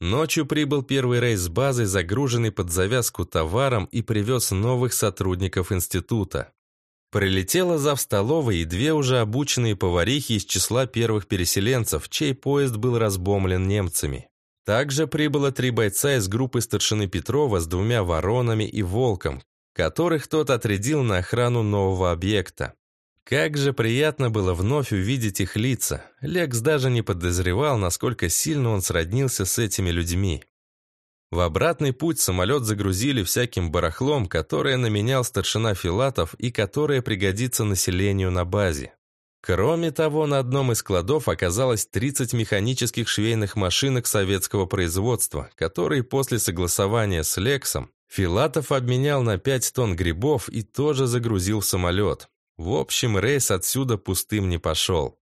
Ночью прибыл первый рейс с базы, загруженный под завязку товаром и привез новых сотрудников института. Прилетела зав столовой и две уже обученные поварихи из числа первых переселенцев, чей поезд был разбомлен немцами. Также прибыло три бойца из группы старшины Петрова с двумя воронами и волком, которых тот отрядил на охрану нового объекта. Как же приятно было вновь увидеть их лица. Лекс даже не подозревал, насколько сильно он сроднился с этими людьми. В обратный путь самолет загрузили всяким барахлом, которое наменял старшина Филатов и которое пригодится населению на базе. Кроме того, на одном из складов оказалось 30 механических швейных машинок советского производства, которые после согласования с Лексом Филатов обменял на 5 тонн грибов и тоже загрузил в самолет. В общем, рейс отсюда пустым не пошел.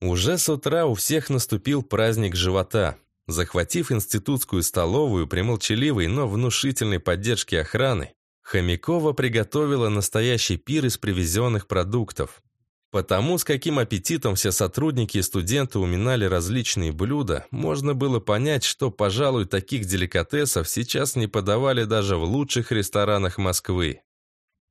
Уже с утра у всех наступил праздник живота. Захватив институтскую столовую при молчаливой, но внушительной поддержке охраны, Хомякова приготовила настоящий пир из привезенных продуктов. Потому, с каким аппетитом все сотрудники и студенты уминали различные блюда, можно было понять, что, пожалуй, таких деликатесов сейчас не подавали даже в лучших ресторанах Москвы.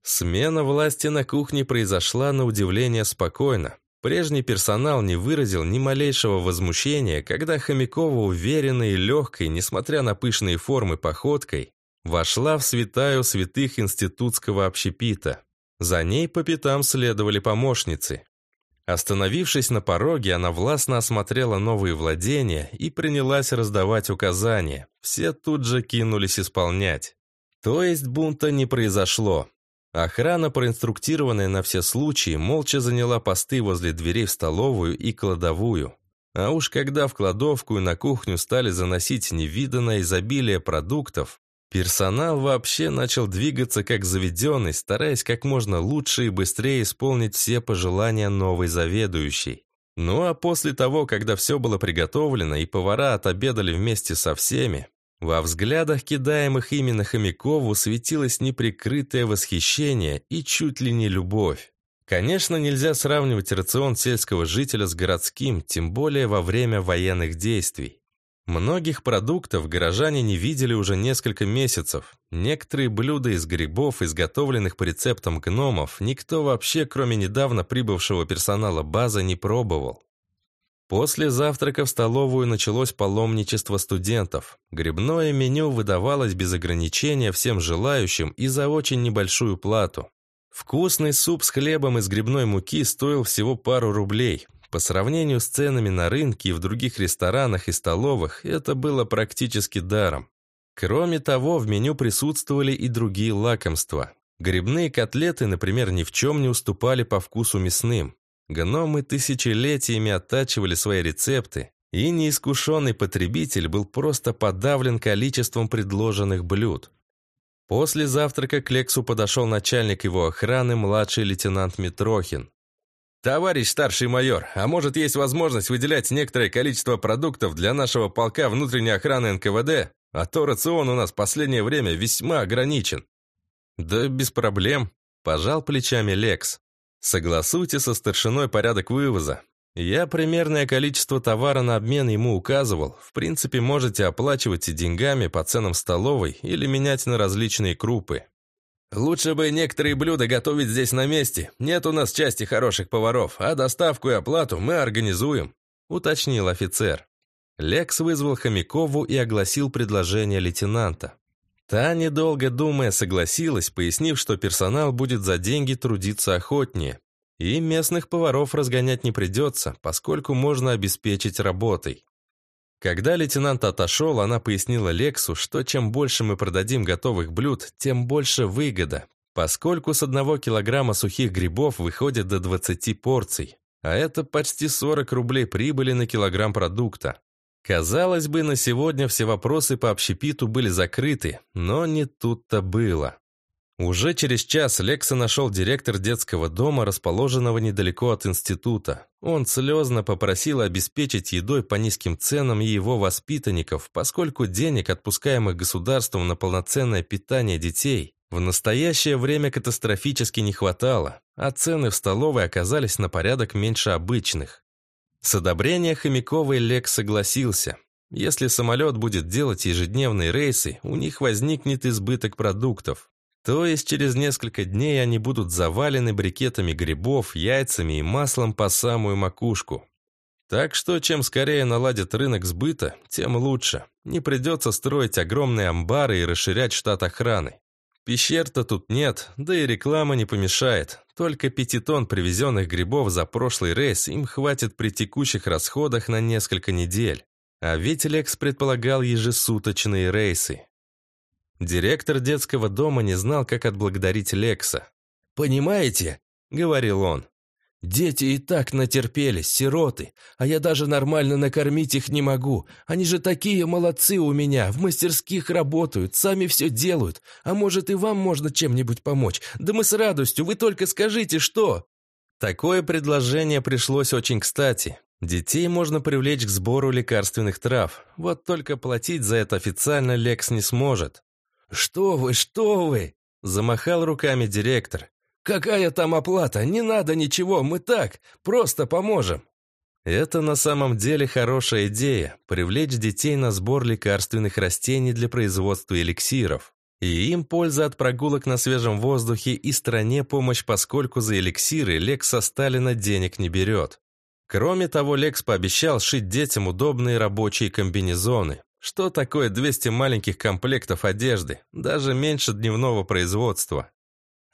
Смена власти на кухне произошла на удивление спокойно. Прежний персонал не выразил ни малейшего возмущения, когда Хомякова уверенной и легкой, несмотря на пышные формы походкой, вошла в святаю святых институтского общепита. За ней по пятам следовали помощницы. Остановившись на пороге, она властно осмотрела новые владения и принялась раздавать указания. Все тут же кинулись исполнять. То есть бунта не произошло. Охрана, проинструктированная на все случаи, молча заняла посты возле дверей в столовую и кладовую. А уж когда в кладовку и на кухню стали заносить невиданное изобилие продуктов, персонал вообще начал двигаться как заведенный, стараясь как можно лучше и быстрее исполнить все пожелания новой заведующей. Ну а после того, когда все было приготовлено и повара отобедали вместе со всеми, во взглядах, кидаемых именно Хомякову, светилось неприкрытое восхищение и чуть ли не любовь. Конечно, нельзя сравнивать рацион сельского жителя с городским, тем более во время военных действий. Многих продуктов горожане не видели уже несколько месяцев. Некоторые блюда из грибов, изготовленных по рецептам гномов, никто вообще, кроме недавно прибывшего персонала базы, не пробовал. После завтрака в столовую началось паломничество студентов. Грибное меню выдавалось без ограничения всем желающим и за очень небольшую плату. Вкусный суп с хлебом из грибной муки стоил всего пару рублей. По сравнению с ценами на рынке и в других ресторанах и столовых, это было практически даром. Кроме того, в меню присутствовали и другие лакомства. Грибные котлеты, например, ни в чем не уступали по вкусу мясным. Гномы тысячелетиями оттачивали свои рецепты, и неискушенный потребитель был просто подавлен количеством предложенных блюд. После завтрака к Лексу подошел начальник его охраны, младший лейтенант Митрохин. «Товарищ старший майор, а может есть возможность выделять некоторое количество продуктов для нашего полка внутренней охраны НКВД? А то рацион у нас в последнее время весьма ограничен». «Да без проблем», – пожал плечами Лекс. «Согласуйте со старшиной порядок вывоза. Я примерное количество товара на обмен ему указывал. В принципе, можете оплачивать и деньгами по ценам столовой или менять на различные крупы. Лучше бы некоторые блюда готовить здесь на месте. Нет у нас части хороших поваров, а доставку и оплату мы организуем», — уточнил офицер. Лекс вызвал Хомякову и огласил предложение лейтенанта. Та, недолго думая, согласилась, пояснив, что персонал будет за деньги трудиться охотнее, и местных поваров разгонять не придется, поскольку можно обеспечить работой. Когда лейтенант отошел, она пояснила Лексу, что чем больше мы продадим готовых блюд, тем больше выгода, поскольку с одного килограмма сухих грибов выходит до 20 порций, а это почти 40 рублей прибыли на килограмм продукта. Казалось бы, на сегодня все вопросы по общепиту были закрыты, но не тут-то было. Уже через час Лекса нашел директор детского дома, расположенного недалеко от института. Он слезно попросил обеспечить едой по низким ценам его воспитанников, поскольку денег, отпускаемых государством на полноценное питание детей, в настоящее время катастрофически не хватало, а цены в столовой оказались на порядок меньше обычных. С одобрения Хомяковой Лекс согласился. Если самолет будет делать ежедневные рейсы, у них возникнет избыток продуктов. То есть через несколько дней они будут завалены брикетами грибов, яйцами и маслом по самую макушку. Так что чем скорее наладят рынок сбыта, тем лучше. Не придется строить огромные амбары и расширять штат охраны. Пещер-то тут нет, да и реклама не помешает. Только пяти тонн привезенных грибов за прошлый рейс им хватит при текущих расходах на несколько недель. А ведь Лекс предполагал ежесуточные рейсы. Директор детского дома не знал, как отблагодарить Лекса. «Понимаете?» — говорил он. «Дети и так натерпелись, сироты, а я даже нормально накормить их не могу. Они же такие молодцы у меня, в мастерских работают, сами все делают. А может и вам можно чем-нибудь помочь? Да мы с радостью, вы только скажите, что...» Такое предложение пришлось очень кстати. Детей можно привлечь к сбору лекарственных трав. Вот только платить за это официально Лекс не сможет. «Что вы, что вы!» – замахал руками директор. «Какая там оплата? Не надо ничего, мы так, просто поможем». Это на самом деле хорошая идея – привлечь детей на сбор лекарственных растений для производства эликсиров. И им польза от прогулок на свежем воздухе и стране помощь, поскольку за эликсиры Лекс со Сталина денег не берет. Кроме того, Лекс пообещал шить детям удобные рабочие комбинезоны. Что такое 200 маленьких комплектов одежды, даже меньше дневного производства?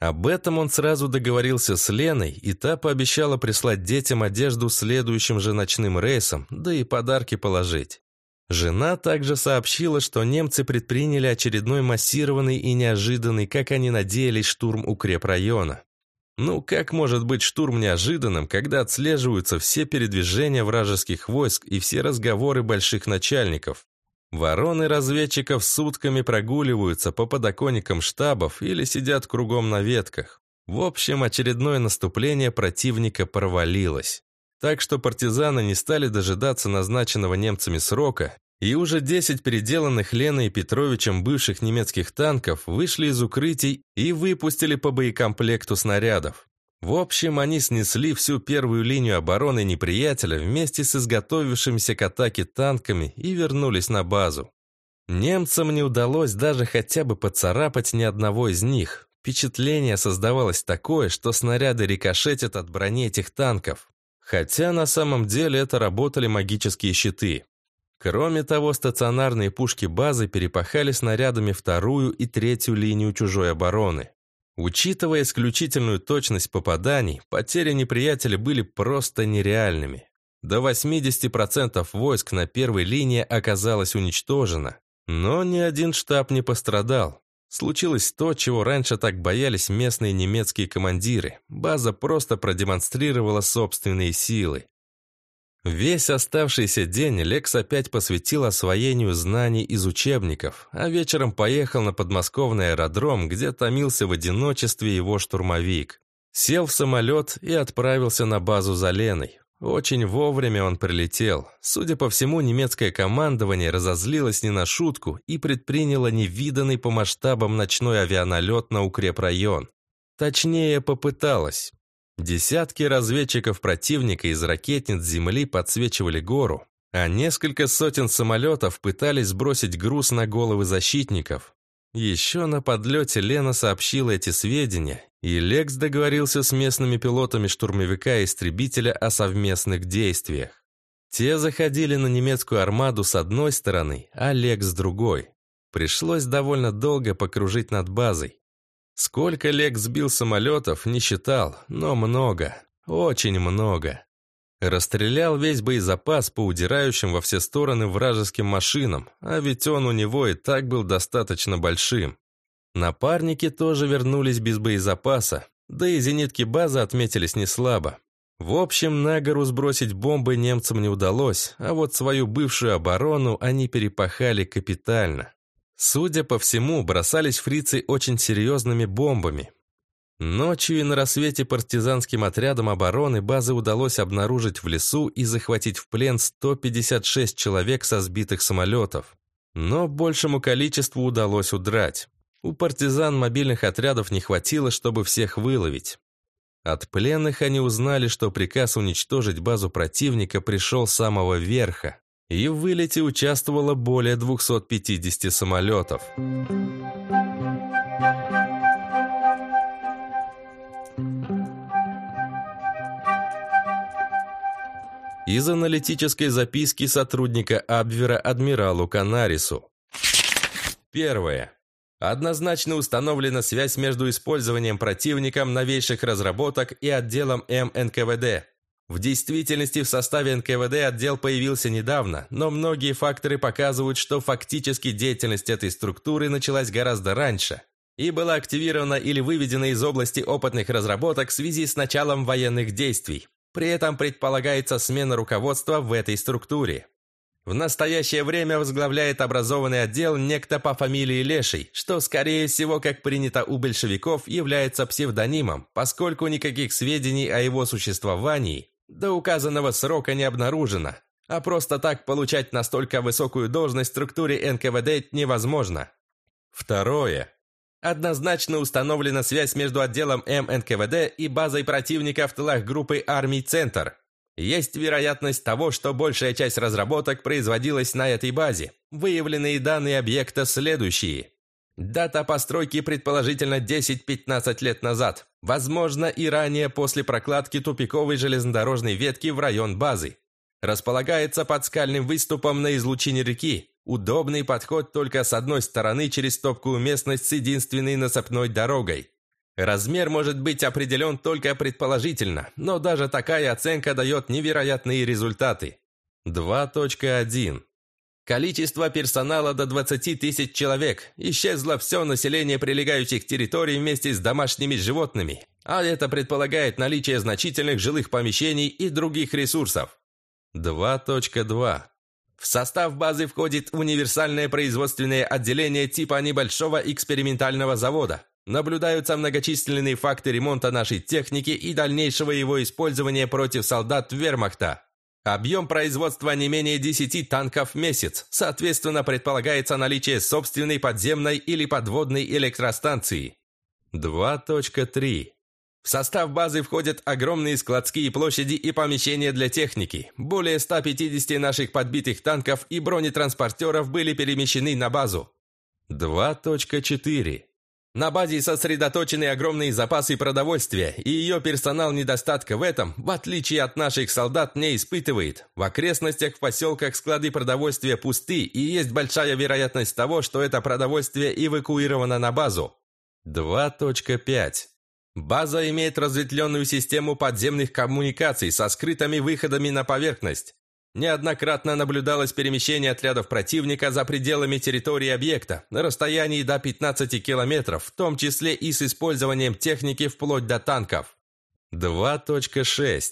Об этом он сразу договорился с Леной, и та пообещала прислать детям одежду следующим же ночным рейсом, да и подарки положить. Жена также сообщила, что немцы предприняли очередной массированный и неожиданный, как они надеялись, штурм укрепрайона. Ну, как может быть штурм неожиданным, когда отслеживаются все передвижения вражеских войск и все разговоры больших начальников? Вороны разведчиков сутками прогуливаются по подоконникам штабов или сидят кругом на ветках. В общем, очередное наступление противника провалилось. Так что партизаны не стали дожидаться назначенного немцами срока, и уже 10 переделанных Леной и Петровичем бывших немецких танков вышли из укрытий и выпустили по боекомплекту снарядов. В общем, они снесли всю первую линию обороны неприятеля вместе с изготовившимися к атаке танками и вернулись на базу. Немцам не удалось даже хотя бы поцарапать ни одного из них. Впечатление создавалось такое, что снаряды рикошетят от брони этих танков. Хотя на самом деле это работали магические щиты. Кроме того, стационарные пушки базы перепахали снарядами вторую и третью линию чужой обороны. Учитывая исключительную точность попаданий, потери неприятеля были просто нереальными. До 80% войск на первой линии оказалось уничтожено, но ни один штаб не пострадал. Случилось то, чего раньше так боялись местные немецкие командиры. База просто продемонстрировала собственные силы. Весь оставшийся день Лекс опять посвятил освоению знаний из учебников, а вечером поехал на подмосковный аэродром, где томился в одиночестве его штурмовик. Сел в самолет и отправился на базу за Леной. Очень вовремя он прилетел. Судя по всему, немецкое командование разозлилось не на шутку и предприняло невиданный по масштабам ночной авианалет на укрепрайон. Точнее, попыталось. Десятки разведчиков противника из ракетниц Земли подсвечивали гору, а несколько сотен самолетов пытались сбросить груз на головы защитников. Еще на подлете Лена сообщила эти сведения, и Лекс договорился с местными пилотами штурмовика и истребителя о совместных действиях. Те заходили на немецкую армаду с одной стороны, а Лекс с другой. Пришлось довольно долго покружить над базой. Сколько Лек сбил самолетов, не считал, но много, очень много. Расстрелял весь боезапас по удирающим во все стороны вражеским машинам, а ведь он у него и так был достаточно большим. Напарники тоже вернулись без боезапаса, да и зенитки базы отметились не слабо. В общем, на гору сбросить бомбы немцам не удалось, а вот свою бывшую оборону они перепахали капитально. Судя по всему, бросались фрицы очень серьезными бомбами. Ночью и на рассвете партизанским отрядам обороны базы удалось обнаружить в лесу и захватить в плен 156 человек со сбитых самолетов. Но большему количеству удалось удрать. У партизан мобильных отрядов не хватило, чтобы всех выловить. От пленных они узнали, что приказ уничтожить базу противника пришел с самого верха и в вылете участвовало более 250 самолетов. Из аналитической записки сотрудника Абвера адмиралу Канарису. Первое. Однозначно установлена связь между использованием противником новейших разработок и отделом МНКВД. В действительности в составе НКВД отдел появился недавно, но многие факторы показывают, что фактически деятельность этой структуры началась гораздо раньше и была активирована или выведена из области опытных разработок в связи с началом военных действий. При этом предполагается смена руководства в этой структуре. В настоящее время возглавляет образованный отдел некто по фамилии Леший, что, скорее всего, как принято у большевиков, является псевдонимом, поскольку никаких сведений о его существовании до указанного срока не обнаружено, а просто так получать настолько высокую должность в структуре НКВД невозможно. Второе. Однозначно установлена связь между отделом МНКВД и базой противника в тылах группы армий «Центр». Есть вероятность того, что большая часть разработок производилась на этой базе. Выявленные данные объекта следующие. Дата постройки предположительно 10-15 лет назад. Возможно, и ранее после прокладки тупиковой железнодорожной ветки в район базы. Располагается под скальным выступом на излучине реки. Удобный подход только с одной стороны через топкую местность с единственной насыпной дорогой. Размер может быть определен только предположительно, но даже такая оценка дает невероятные результаты. 2.1. Количество персонала до 20 тысяч человек. Исчезло все население прилегающих территорий вместе с домашними животными. А это предполагает наличие значительных жилых помещений и других ресурсов. 2.2. В состав базы входит универсальное производственное отделение типа небольшого экспериментального завода. Наблюдаются многочисленные факты ремонта нашей техники и дальнейшего его использования против солдат Вермахта. Объем производства не менее 10 танков в месяц. Соответственно, предполагается наличие собственной подземной или подводной электростанции. 2.3. В состав базы входят огромные складские площади и помещения для техники. Более 150 наших подбитых танков и бронетранспортеров были перемещены на базу. 2.4. На базе сосредоточены огромные запасы продовольствия, и ее персонал недостатка в этом, в отличие от наших солдат, не испытывает. В окрестностях в поселках склады продовольствия пусты, и есть большая вероятность того, что это продовольствие эвакуировано на базу. 2.5. База имеет разветвленную систему подземных коммуникаций со скрытыми выходами на поверхность. Неоднократно наблюдалось перемещение отрядов противника за пределами территории объекта на расстоянии до 15 километров, в том числе и с использованием техники вплоть до танков. 2.6.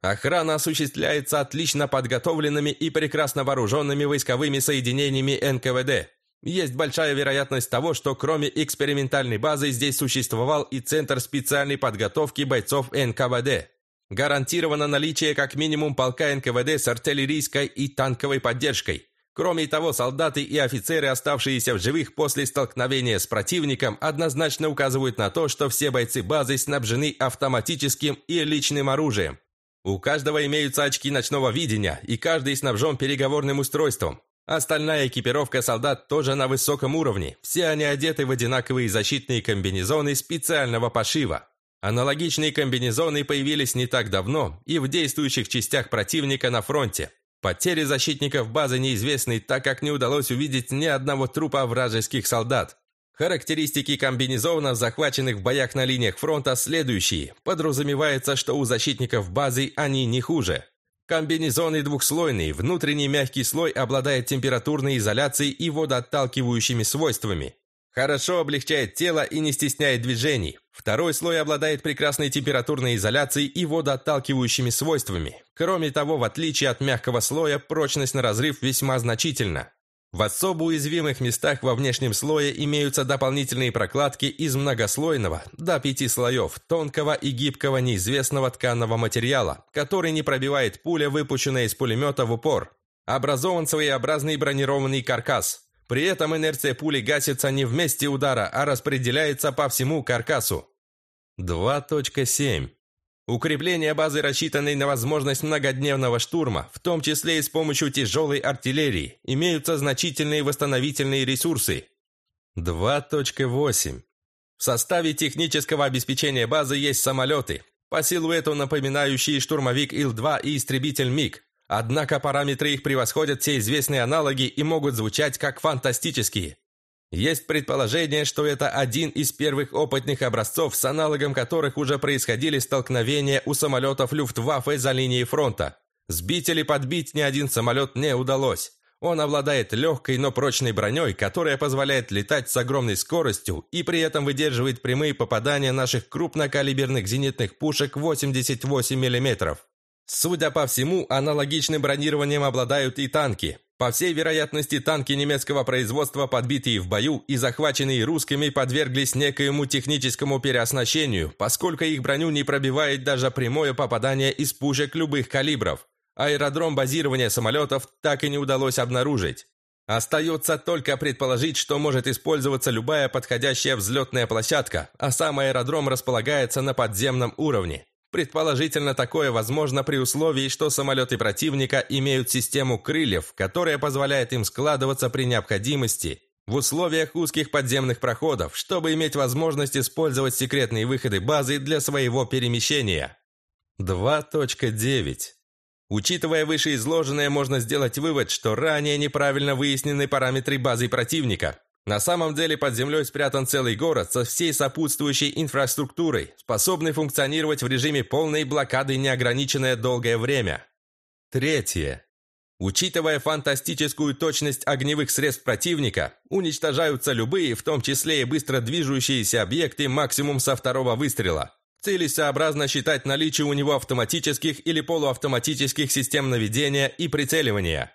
Охрана осуществляется отлично подготовленными и прекрасно вооруженными войсковыми соединениями НКВД. Есть большая вероятность того, что кроме экспериментальной базы здесь существовал и Центр специальной подготовки бойцов НКВД. Гарантировано наличие как минимум полка НКВД с артиллерийской и танковой поддержкой. Кроме того, солдаты и офицеры, оставшиеся в живых после столкновения с противником, однозначно указывают на то, что все бойцы базы снабжены автоматическим и личным оружием. У каждого имеются очки ночного видения, и каждый снабжен переговорным устройством. Остальная экипировка солдат тоже на высоком уровне. Все они одеты в одинаковые защитные комбинезоны специального пошива. Аналогичные комбинезоны появились не так давно и в действующих частях противника на фронте. Потери защитников базы неизвестны, так как не удалось увидеть ни одного трупа вражеских солдат. Характеристики комбинезонов, захваченных в боях на линиях фронта, следующие. Подразумевается, что у защитников базы они не хуже. Комбинезоны двухслойные, внутренний мягкий слой обладает температурной изоляцией и водоотталкивающими свойствами. Хорошо облегчает тело и не стесняет движений. Второй слой обладает прекрасной температурной изоляцией и водоотталкивающими свойствами. Кроме того, в отличие от мягкого слоя, прочность на разрыв весьма значительна. В особо уязвимых местах во внешнем слое имеются дополнительные прокладки из многослойного, до пяти слоев, тонкого и гибкого неизвестного тканного материала, который не пробивает пуля, выпущенная из пулемета в упор. Образован своеобразный бронированный каркас. При этом инерция пули гасится не в месте удара, а распределяется по всему каркасу. 2.7 Укрепление базы, рассчитанной на возможность многодневного штурма, в том числе и с помощью тяжелой артиллерии, имеются значительные восстановительные ресурсы. 2.8. В составе технического обеспечения базы есть самолеты, по силуэту напоминающие штурмовик Ил-2 и истребитель МиГ. Однако параметры их превосходят все известные аналоги и могут звучать как фантастические. Есть предположение, что это один из первых опытных образцов, с аналогом которых уже происходили столкновения у самолетов Люфтваффе за линией фронта. Сбить или подбить ни один самолет не удалось. Он обладает легкой, но прочной броней, которая позволяет летать с огромной скоростью и при этом выдерживает прямые попадания наших крупнокалиберных зенитных пушек 88 мм. Судя по всему, аналогичным бронированием обладают и танки. По всей вероятности, танки немецкого производства, подбитые в бою и захваченные русскими, подверглись некоему техническому переоснащению, поскольку их броню не пробивает даже прямое попадание из пушек любых калибров. Аэродром базирования самолетов так и не удалось обнаружить. Остается только предположить, что может использоваться любая подходящая взлетная площадка, а сам аэродром располагается на подземном уровне. Предположительно, такое возможно при условии, что самолеты противника имеют систему крыльев, которая позволяет им складываться при необходимости в условиях узких подземных проходов, чтобы иметь возможность использовать секретные выходы базы для своего перемещения. 2.9. Учитывая вышеизложенное, можно сделать вывод, что ранее неправильно выяснены параметры базы противника, на самом деле под землей спрятан целый город со всей сопутствующей инфраструктурой, способный функционировать в режиме полной блокады неограниченное долгое время. Третье. Учитывая фантастическую точность огневых средств противника, уничтожаются любые, в том числе и быстро движущиеся объекты максимум со второго выстрела. Целесообразно считать наличие у него автоматических или полуавтоматических систем наведения и прицеливания.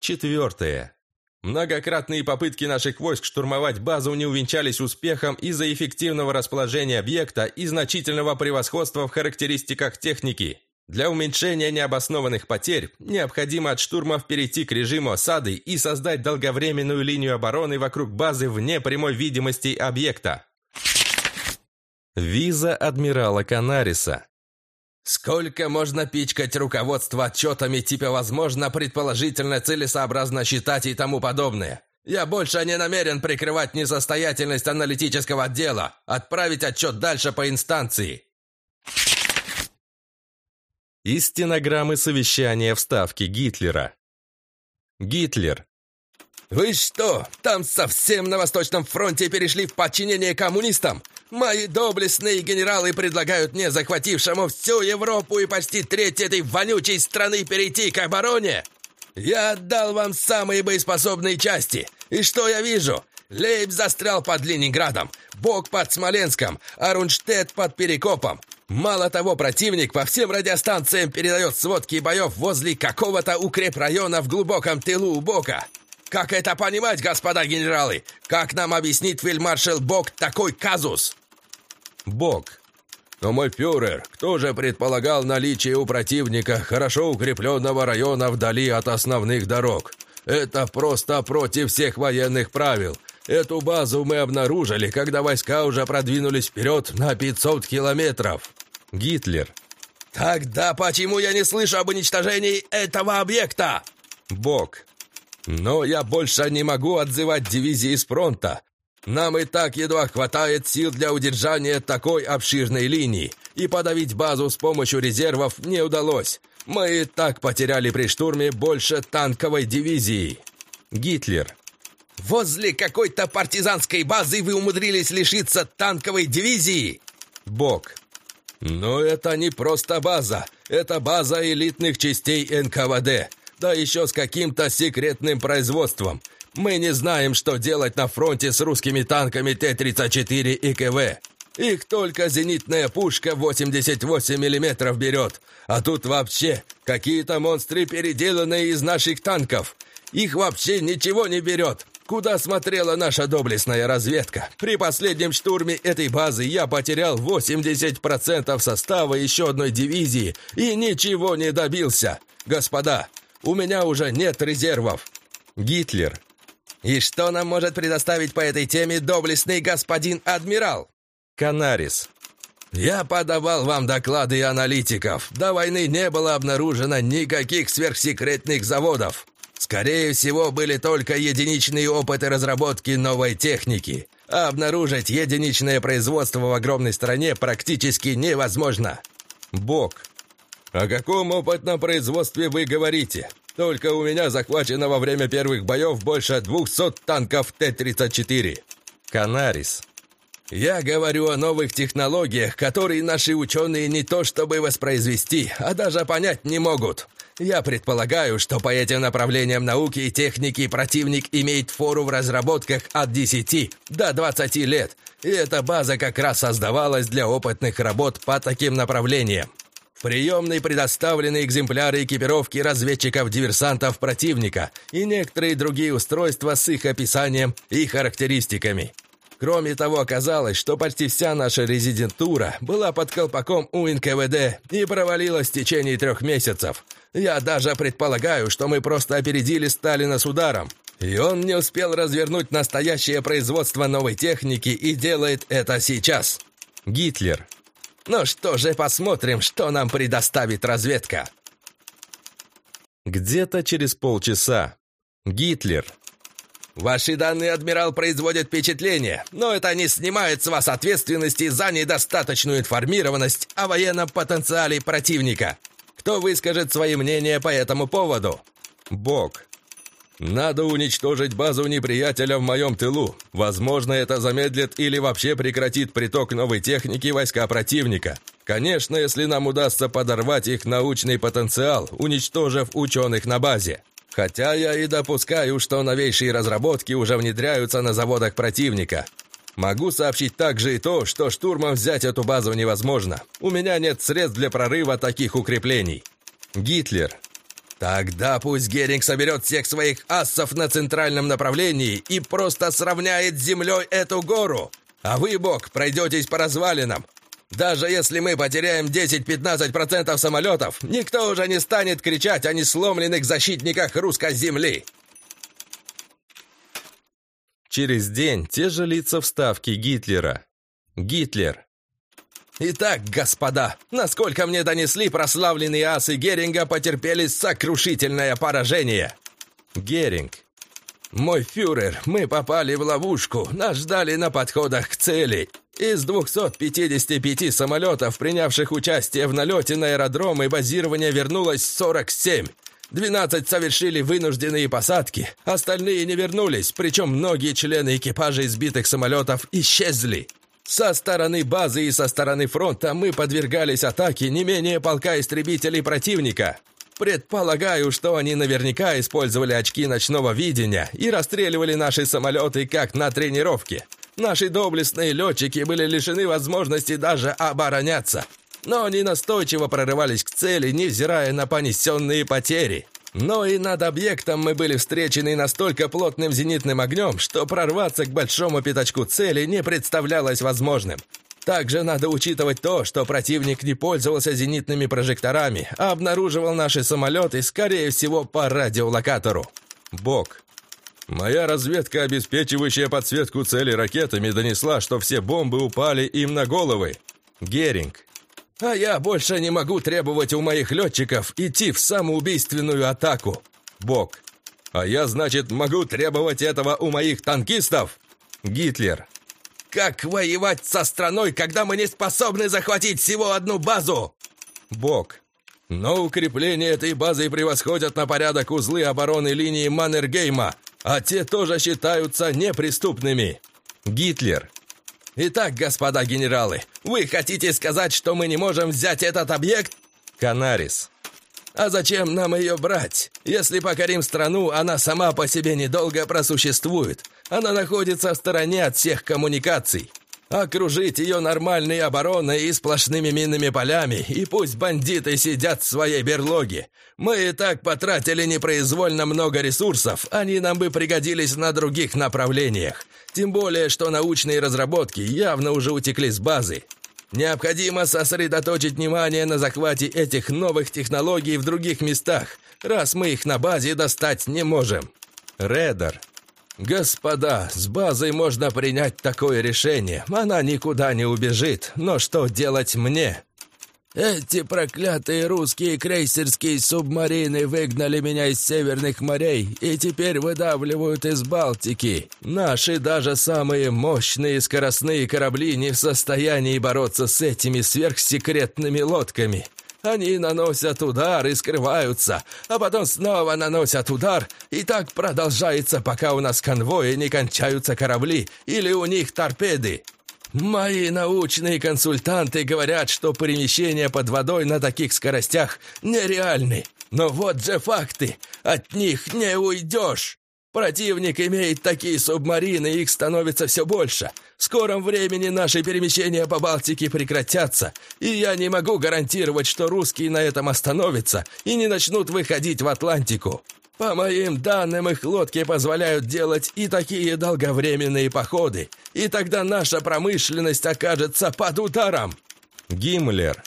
Четвертое. Многократные попытки наших войск штурмовать базу не увенчались успехом из-за эффективного расположения объекта и значительного превосходства в характеристиках техники. Для уменьшения необоснованных потерь необходимо от штурмов перейти к режиму осады и создать долговременную линию обороны вокруг базы вне прямой видимости объекта. Виза адмирала Канариса Сколько можно пичкать руководство отчетами типа «возможно», «предположительно», «целесообразно считать» и тому подобное? Я больше не намерен прикрывать несостоятельность аналитического отдела, отправить отчет дальше по инстанции. Из стенограммы совещания вставки Гитлера. Гитлер. «Вы что, там совсем на Восточном фронте перешли в подчинение коммунистам? Мои доблестные генералы предлагают мне, захватившему всю Европу и почти треть этой вонючей страны, перейти к обороне? Я отдал вам самые боеспособные части. И что я вижу? Лейб застрял под Ленинградом, Бог под Смоленском, а Рунштедт под Перекопом. Мало того, противник по всем радиостанциям передает сводки боев возле какого-то укрепрайона в глубоком тылу у Бока. Как это понимать, господа генералы? Как нам объяснит фельдмаршал Бог такой казус? Бог. Но мой фюрер, кто же предполагал наличие у противника хорошо укрепленного района вдали от основных дорог? Это просто против всех военных правил. Эту базу мы обнаружили, когда войска уже продвинулись вперед на 500 километров. Гитлер. Тогда почему я не слышу об уничтожении этого объекта? Бог. Но я больше не могу отзывать дивизии с фронта. Нам и так едва хватает сил для удержания такой обширной линии, и подавить базу с помощью резервов не удалось. Мы и так потеряли при штурме больше танковой дивизии. Гитлер. Возле какой-то партизанской базы вы умудрились лишиться танковой дивизии? Бог. Но это не просто база. Это база элитных частей НКВД. Да еще с каким-то секретным производством. Мы не знаем, что делать на фронте с русскими танками Т-34 и КВ. Их только зенитная пушка 88 мм берет. А тут вообще какие-то монстры, переделанные из наших танков. Их вообще ничего не берет. Куда смотрела наша доблестная разведка? При последнем штурме этой базы я потерял 80% состава еще одной дивизии и ничего не добился. Господа, у меня уже нет резервов. Гитлер. И что нам может предоставить по этой теме доблестный господин адмирал? Канарис. Я подавал вам доклады аналитиков. До войны не было обнаружено никаких сверхсекретных заводов. Скорее всего, были только единичные опыты разработки новой техники. А обнаружить единичное производство в огромной стране практически невозможно. Бог. О каком опытном производстве вы говорите? Только у меня захвачено во время первых боев больше 200 танков Т-34. Канарис. Я говорю о новых технологиях, которые наши ученые не то чтобы воспроизвести, а даже понять не могут. Я предполагаю, что по этим направлениям науки и техники противник имеет фору в разработках от 10 до 20 лет, и эта база как раз создавалась для опытных работ по таким направлениям. Приемной предоставлены экземпляры экипировки разведчиков-диверсантов противника и некоторые другие устройства с их описанием и характеристиками. Кроме того, оказалось, что почти вся наша резидентура была под колпаком у НКВД и провалилась в течение трех месяцев – я даже предполагаю, что мы просто опередили Сталина с ударом. И он не успел развернуть настоящее производство новой техники и делает это сейчас. Гитлер. Ну что же, посмотрим, что нам предоставит разведка. Где-то через полчаса. Гитлер. Ваши данные, адмирал, производят впечатление, но это не снимает с вас ответственности за недостаточную информированность о военном потенциале противника. Кто выскажет свои мнения по этому поводу? Бог. Надо уничтожить базу неприятеля в моем тылу. Возможно, это замедлит или вообще прекратит приток новой техники войска противника. Конечно, если нам удастся подорвать их научный потенциал, уничтожив ученых на базе. Хотя я и допускаю, что новейшие разработки уже внедряются на заводах противника. Могу сообщить также и то, что штурмом взять эту базу невозможно. У меня нет средств для прорыва таких укреплений. Гитлер. Тогда пусть Геринг соберет всех своих ассов на центральном направлении и просто сравняет с землей эту гору. А вы, Бог, пройдетесь по развалинам. Даже если мы потеряем 10-15% самолетов, никто уже не станет кричать о несломленных защитниках русской земли. Через день те же лица вставки Гитлера. Гитлер. Итак, господа, насколько мне донесли, прославленные асы Геринга потерпели сокрушительное поражение. Геринг. Мой фюрер, мы попали в ловушку, нас ждали на подходах к цели. Из 255 самолетов, принявших участие в налете на аэродром и базирование, вернулось 47. 12 совершили вынужденные посадки, остальные не вернулись, причем многие члены экипажа избитых самолетов исчезли. Со стороны базы и со стороны фронта мы подвергались атаке не менее полка истребителей противника. Предполагаю, что они наверняка использовали очки ночного видения и расстреливали наши самолеты как на тренировке. Наши доблестные летчики были лишены возможности даже обороняться. Но они настойчиво прорывались к цели, невзирая на понесенные потери. Но и над объектом мы были встречены настолько плотным зенитным огнем, что прорваться к большому пятачку цели не представлялось возможным. Также надо учитывать то, что противник не пользовался зенитными прожекторами, а обнаруживал наши самолеты, скорее всего, по радиолокатору. Бог. Моя разведка, обеспечивающая подсветку цели ракетами, донесла, что все бомбы упали им на головы. Геринг. А я больше не могу требовать у моих летчиков идти в самоубийственную атаку. Бог. А я, значит, могу требовать этого у моих танкистов? Гитлер. Как воевать со страной, когда мы не способны захватить всего одну базу? Бог. Но укрепления этой базы превосходят на порядок узлы обороны линии Маннергейма, а те тоже считаются неприступными. Гитлер. Итак, господа генералы, вы хотите сказать, что мы не можем взять этот объект? Канарис. А зачем нам ее брать? Если покорим страну, она сама по себе недолго просуществует. Она находится в стороне от всех коммуникаций. Окружить ее нормальной обороной и сплошными минными полями, и пусть бандиты сидят в своей берлоге. Мы и так потратили непроизвольно много ресурсов, они нам бы пригодились на других направлениях. Тем более, что научные разработки явно уже утекли с базы. Необходимо сосредоточить внимание на захвате этих новых технологий в других местах, раз мы их на базе достать не можем. Редер. «Господа, с базой можно принять такое решение. Она никуда не убежит. Но что делать мне?» «Эти проклятые русские крейсерские субмарины выгнали меня из северных морей и теперь выдавливают из Балтики. Наши даже самые мощные скоростные корабли не в состоянии бороться с этими сверхсекретными лодками. Они наносят удар и скрываются, а потом снова наносят удар, и так продолжается, пока у нас конвои не кончаются корабли или у них торпеды. Мои научные консультанты говорят, что перемещение под водой на таких скоростях нереальны. Но вот же факты, от них не уйдешь. Противник имеет такие субмарины, их становится все больше. В скором времени наши перемещения по Балтике прекратятся, и я не могу гарантировать, что русские на этом остановятся и не начнут выходить в Атлантику. По моим данным, их лодки позволяют делать и такие долговременные походы, и тогда наша промышленность окажется под ударом. Гиммлер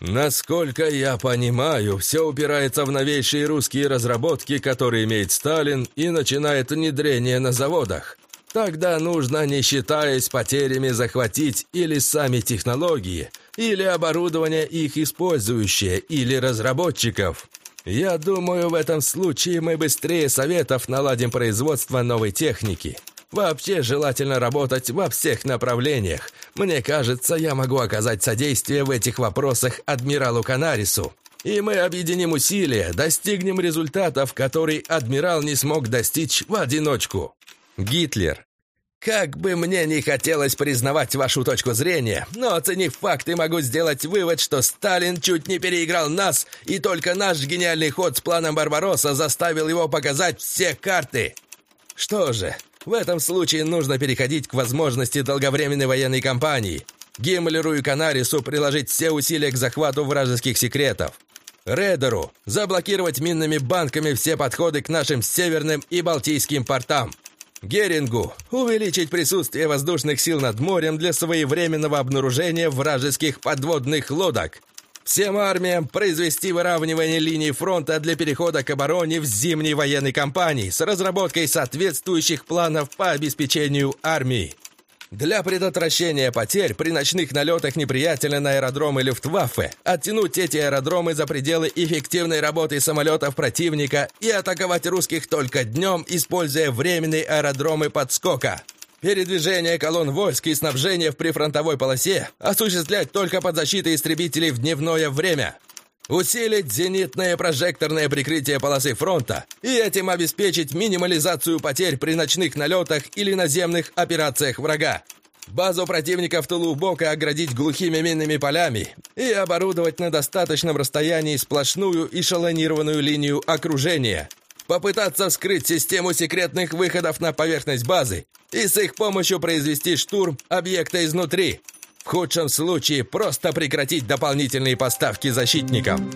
Насколько я понимаю, все упирается в новейшие русские разработки, которые имеет Сталин, и начинает внедрение на заводах. Тогда нужно, не считаясь потерями, захватить или сами технологии, или оборудование их использующее, или разработчиков. Я думаю, в этом случае мы быстрее советов наладим производство новой техники. Вообще желательно работать во всех направлениях. Мне кажется, я могу оказать содействие в этих вопросах адмиралу Канарису. И мы объединим усилия, достигнем результатов, которые адмирал не смог достичь в одиночку. Гитлер. Как бы мне не хотелось признавать вашу точку зрения, но оценив факты, могу сделать вывод, что Сталин чуть не переиграл нас, и только наш гениальный ход с планом Барбаросса заставил его показать все карты. Что же, в этом случае нужно переходить к возможности долговременной военной кампании. Гиммлеру и Канарису приложить все усилия к захвату вражеских секретов. Редеру заблокировать минными банками все подходы к нашим северным и балтийским портам. Герингу увеличить присутствие воздушных сил над морем для своевременного обнаружения вражеских подводных лодок. Всем армиям произвести выравнивание линии фронта для перехода к обороне в зимней военной кампании с разработкой соответствующих планов по обеспечению армии. Для предотвращения потерь при ночных налетах неприятеля на аэродромы Люфтваффе оттянуть эти аэродромы за пределы эффективной работы самолетов противника и атаковать русских только днем, используя временные аэродромы подскока – Передвижение колонн войск и снабжение в прифронтовой полосе осуществлять только под защитой истребителей в дневное время. Усилить зенитное прожекторное прикрытие полосы фронта и этим обеспечить минимализацию потерь при ночных налетах или наземных операциях врага. Базу противника в тылу бока оградить глухими минными полями и оборудовать на достаточном расстоянии сплошную эшелонированную линию окружения. Попытаться вскрыть систему секретных выходов на поверхность базы и с их помощью произвести штурм объекта изнутри. В худшем случае просто прекратить дополнительные поставки защитникам.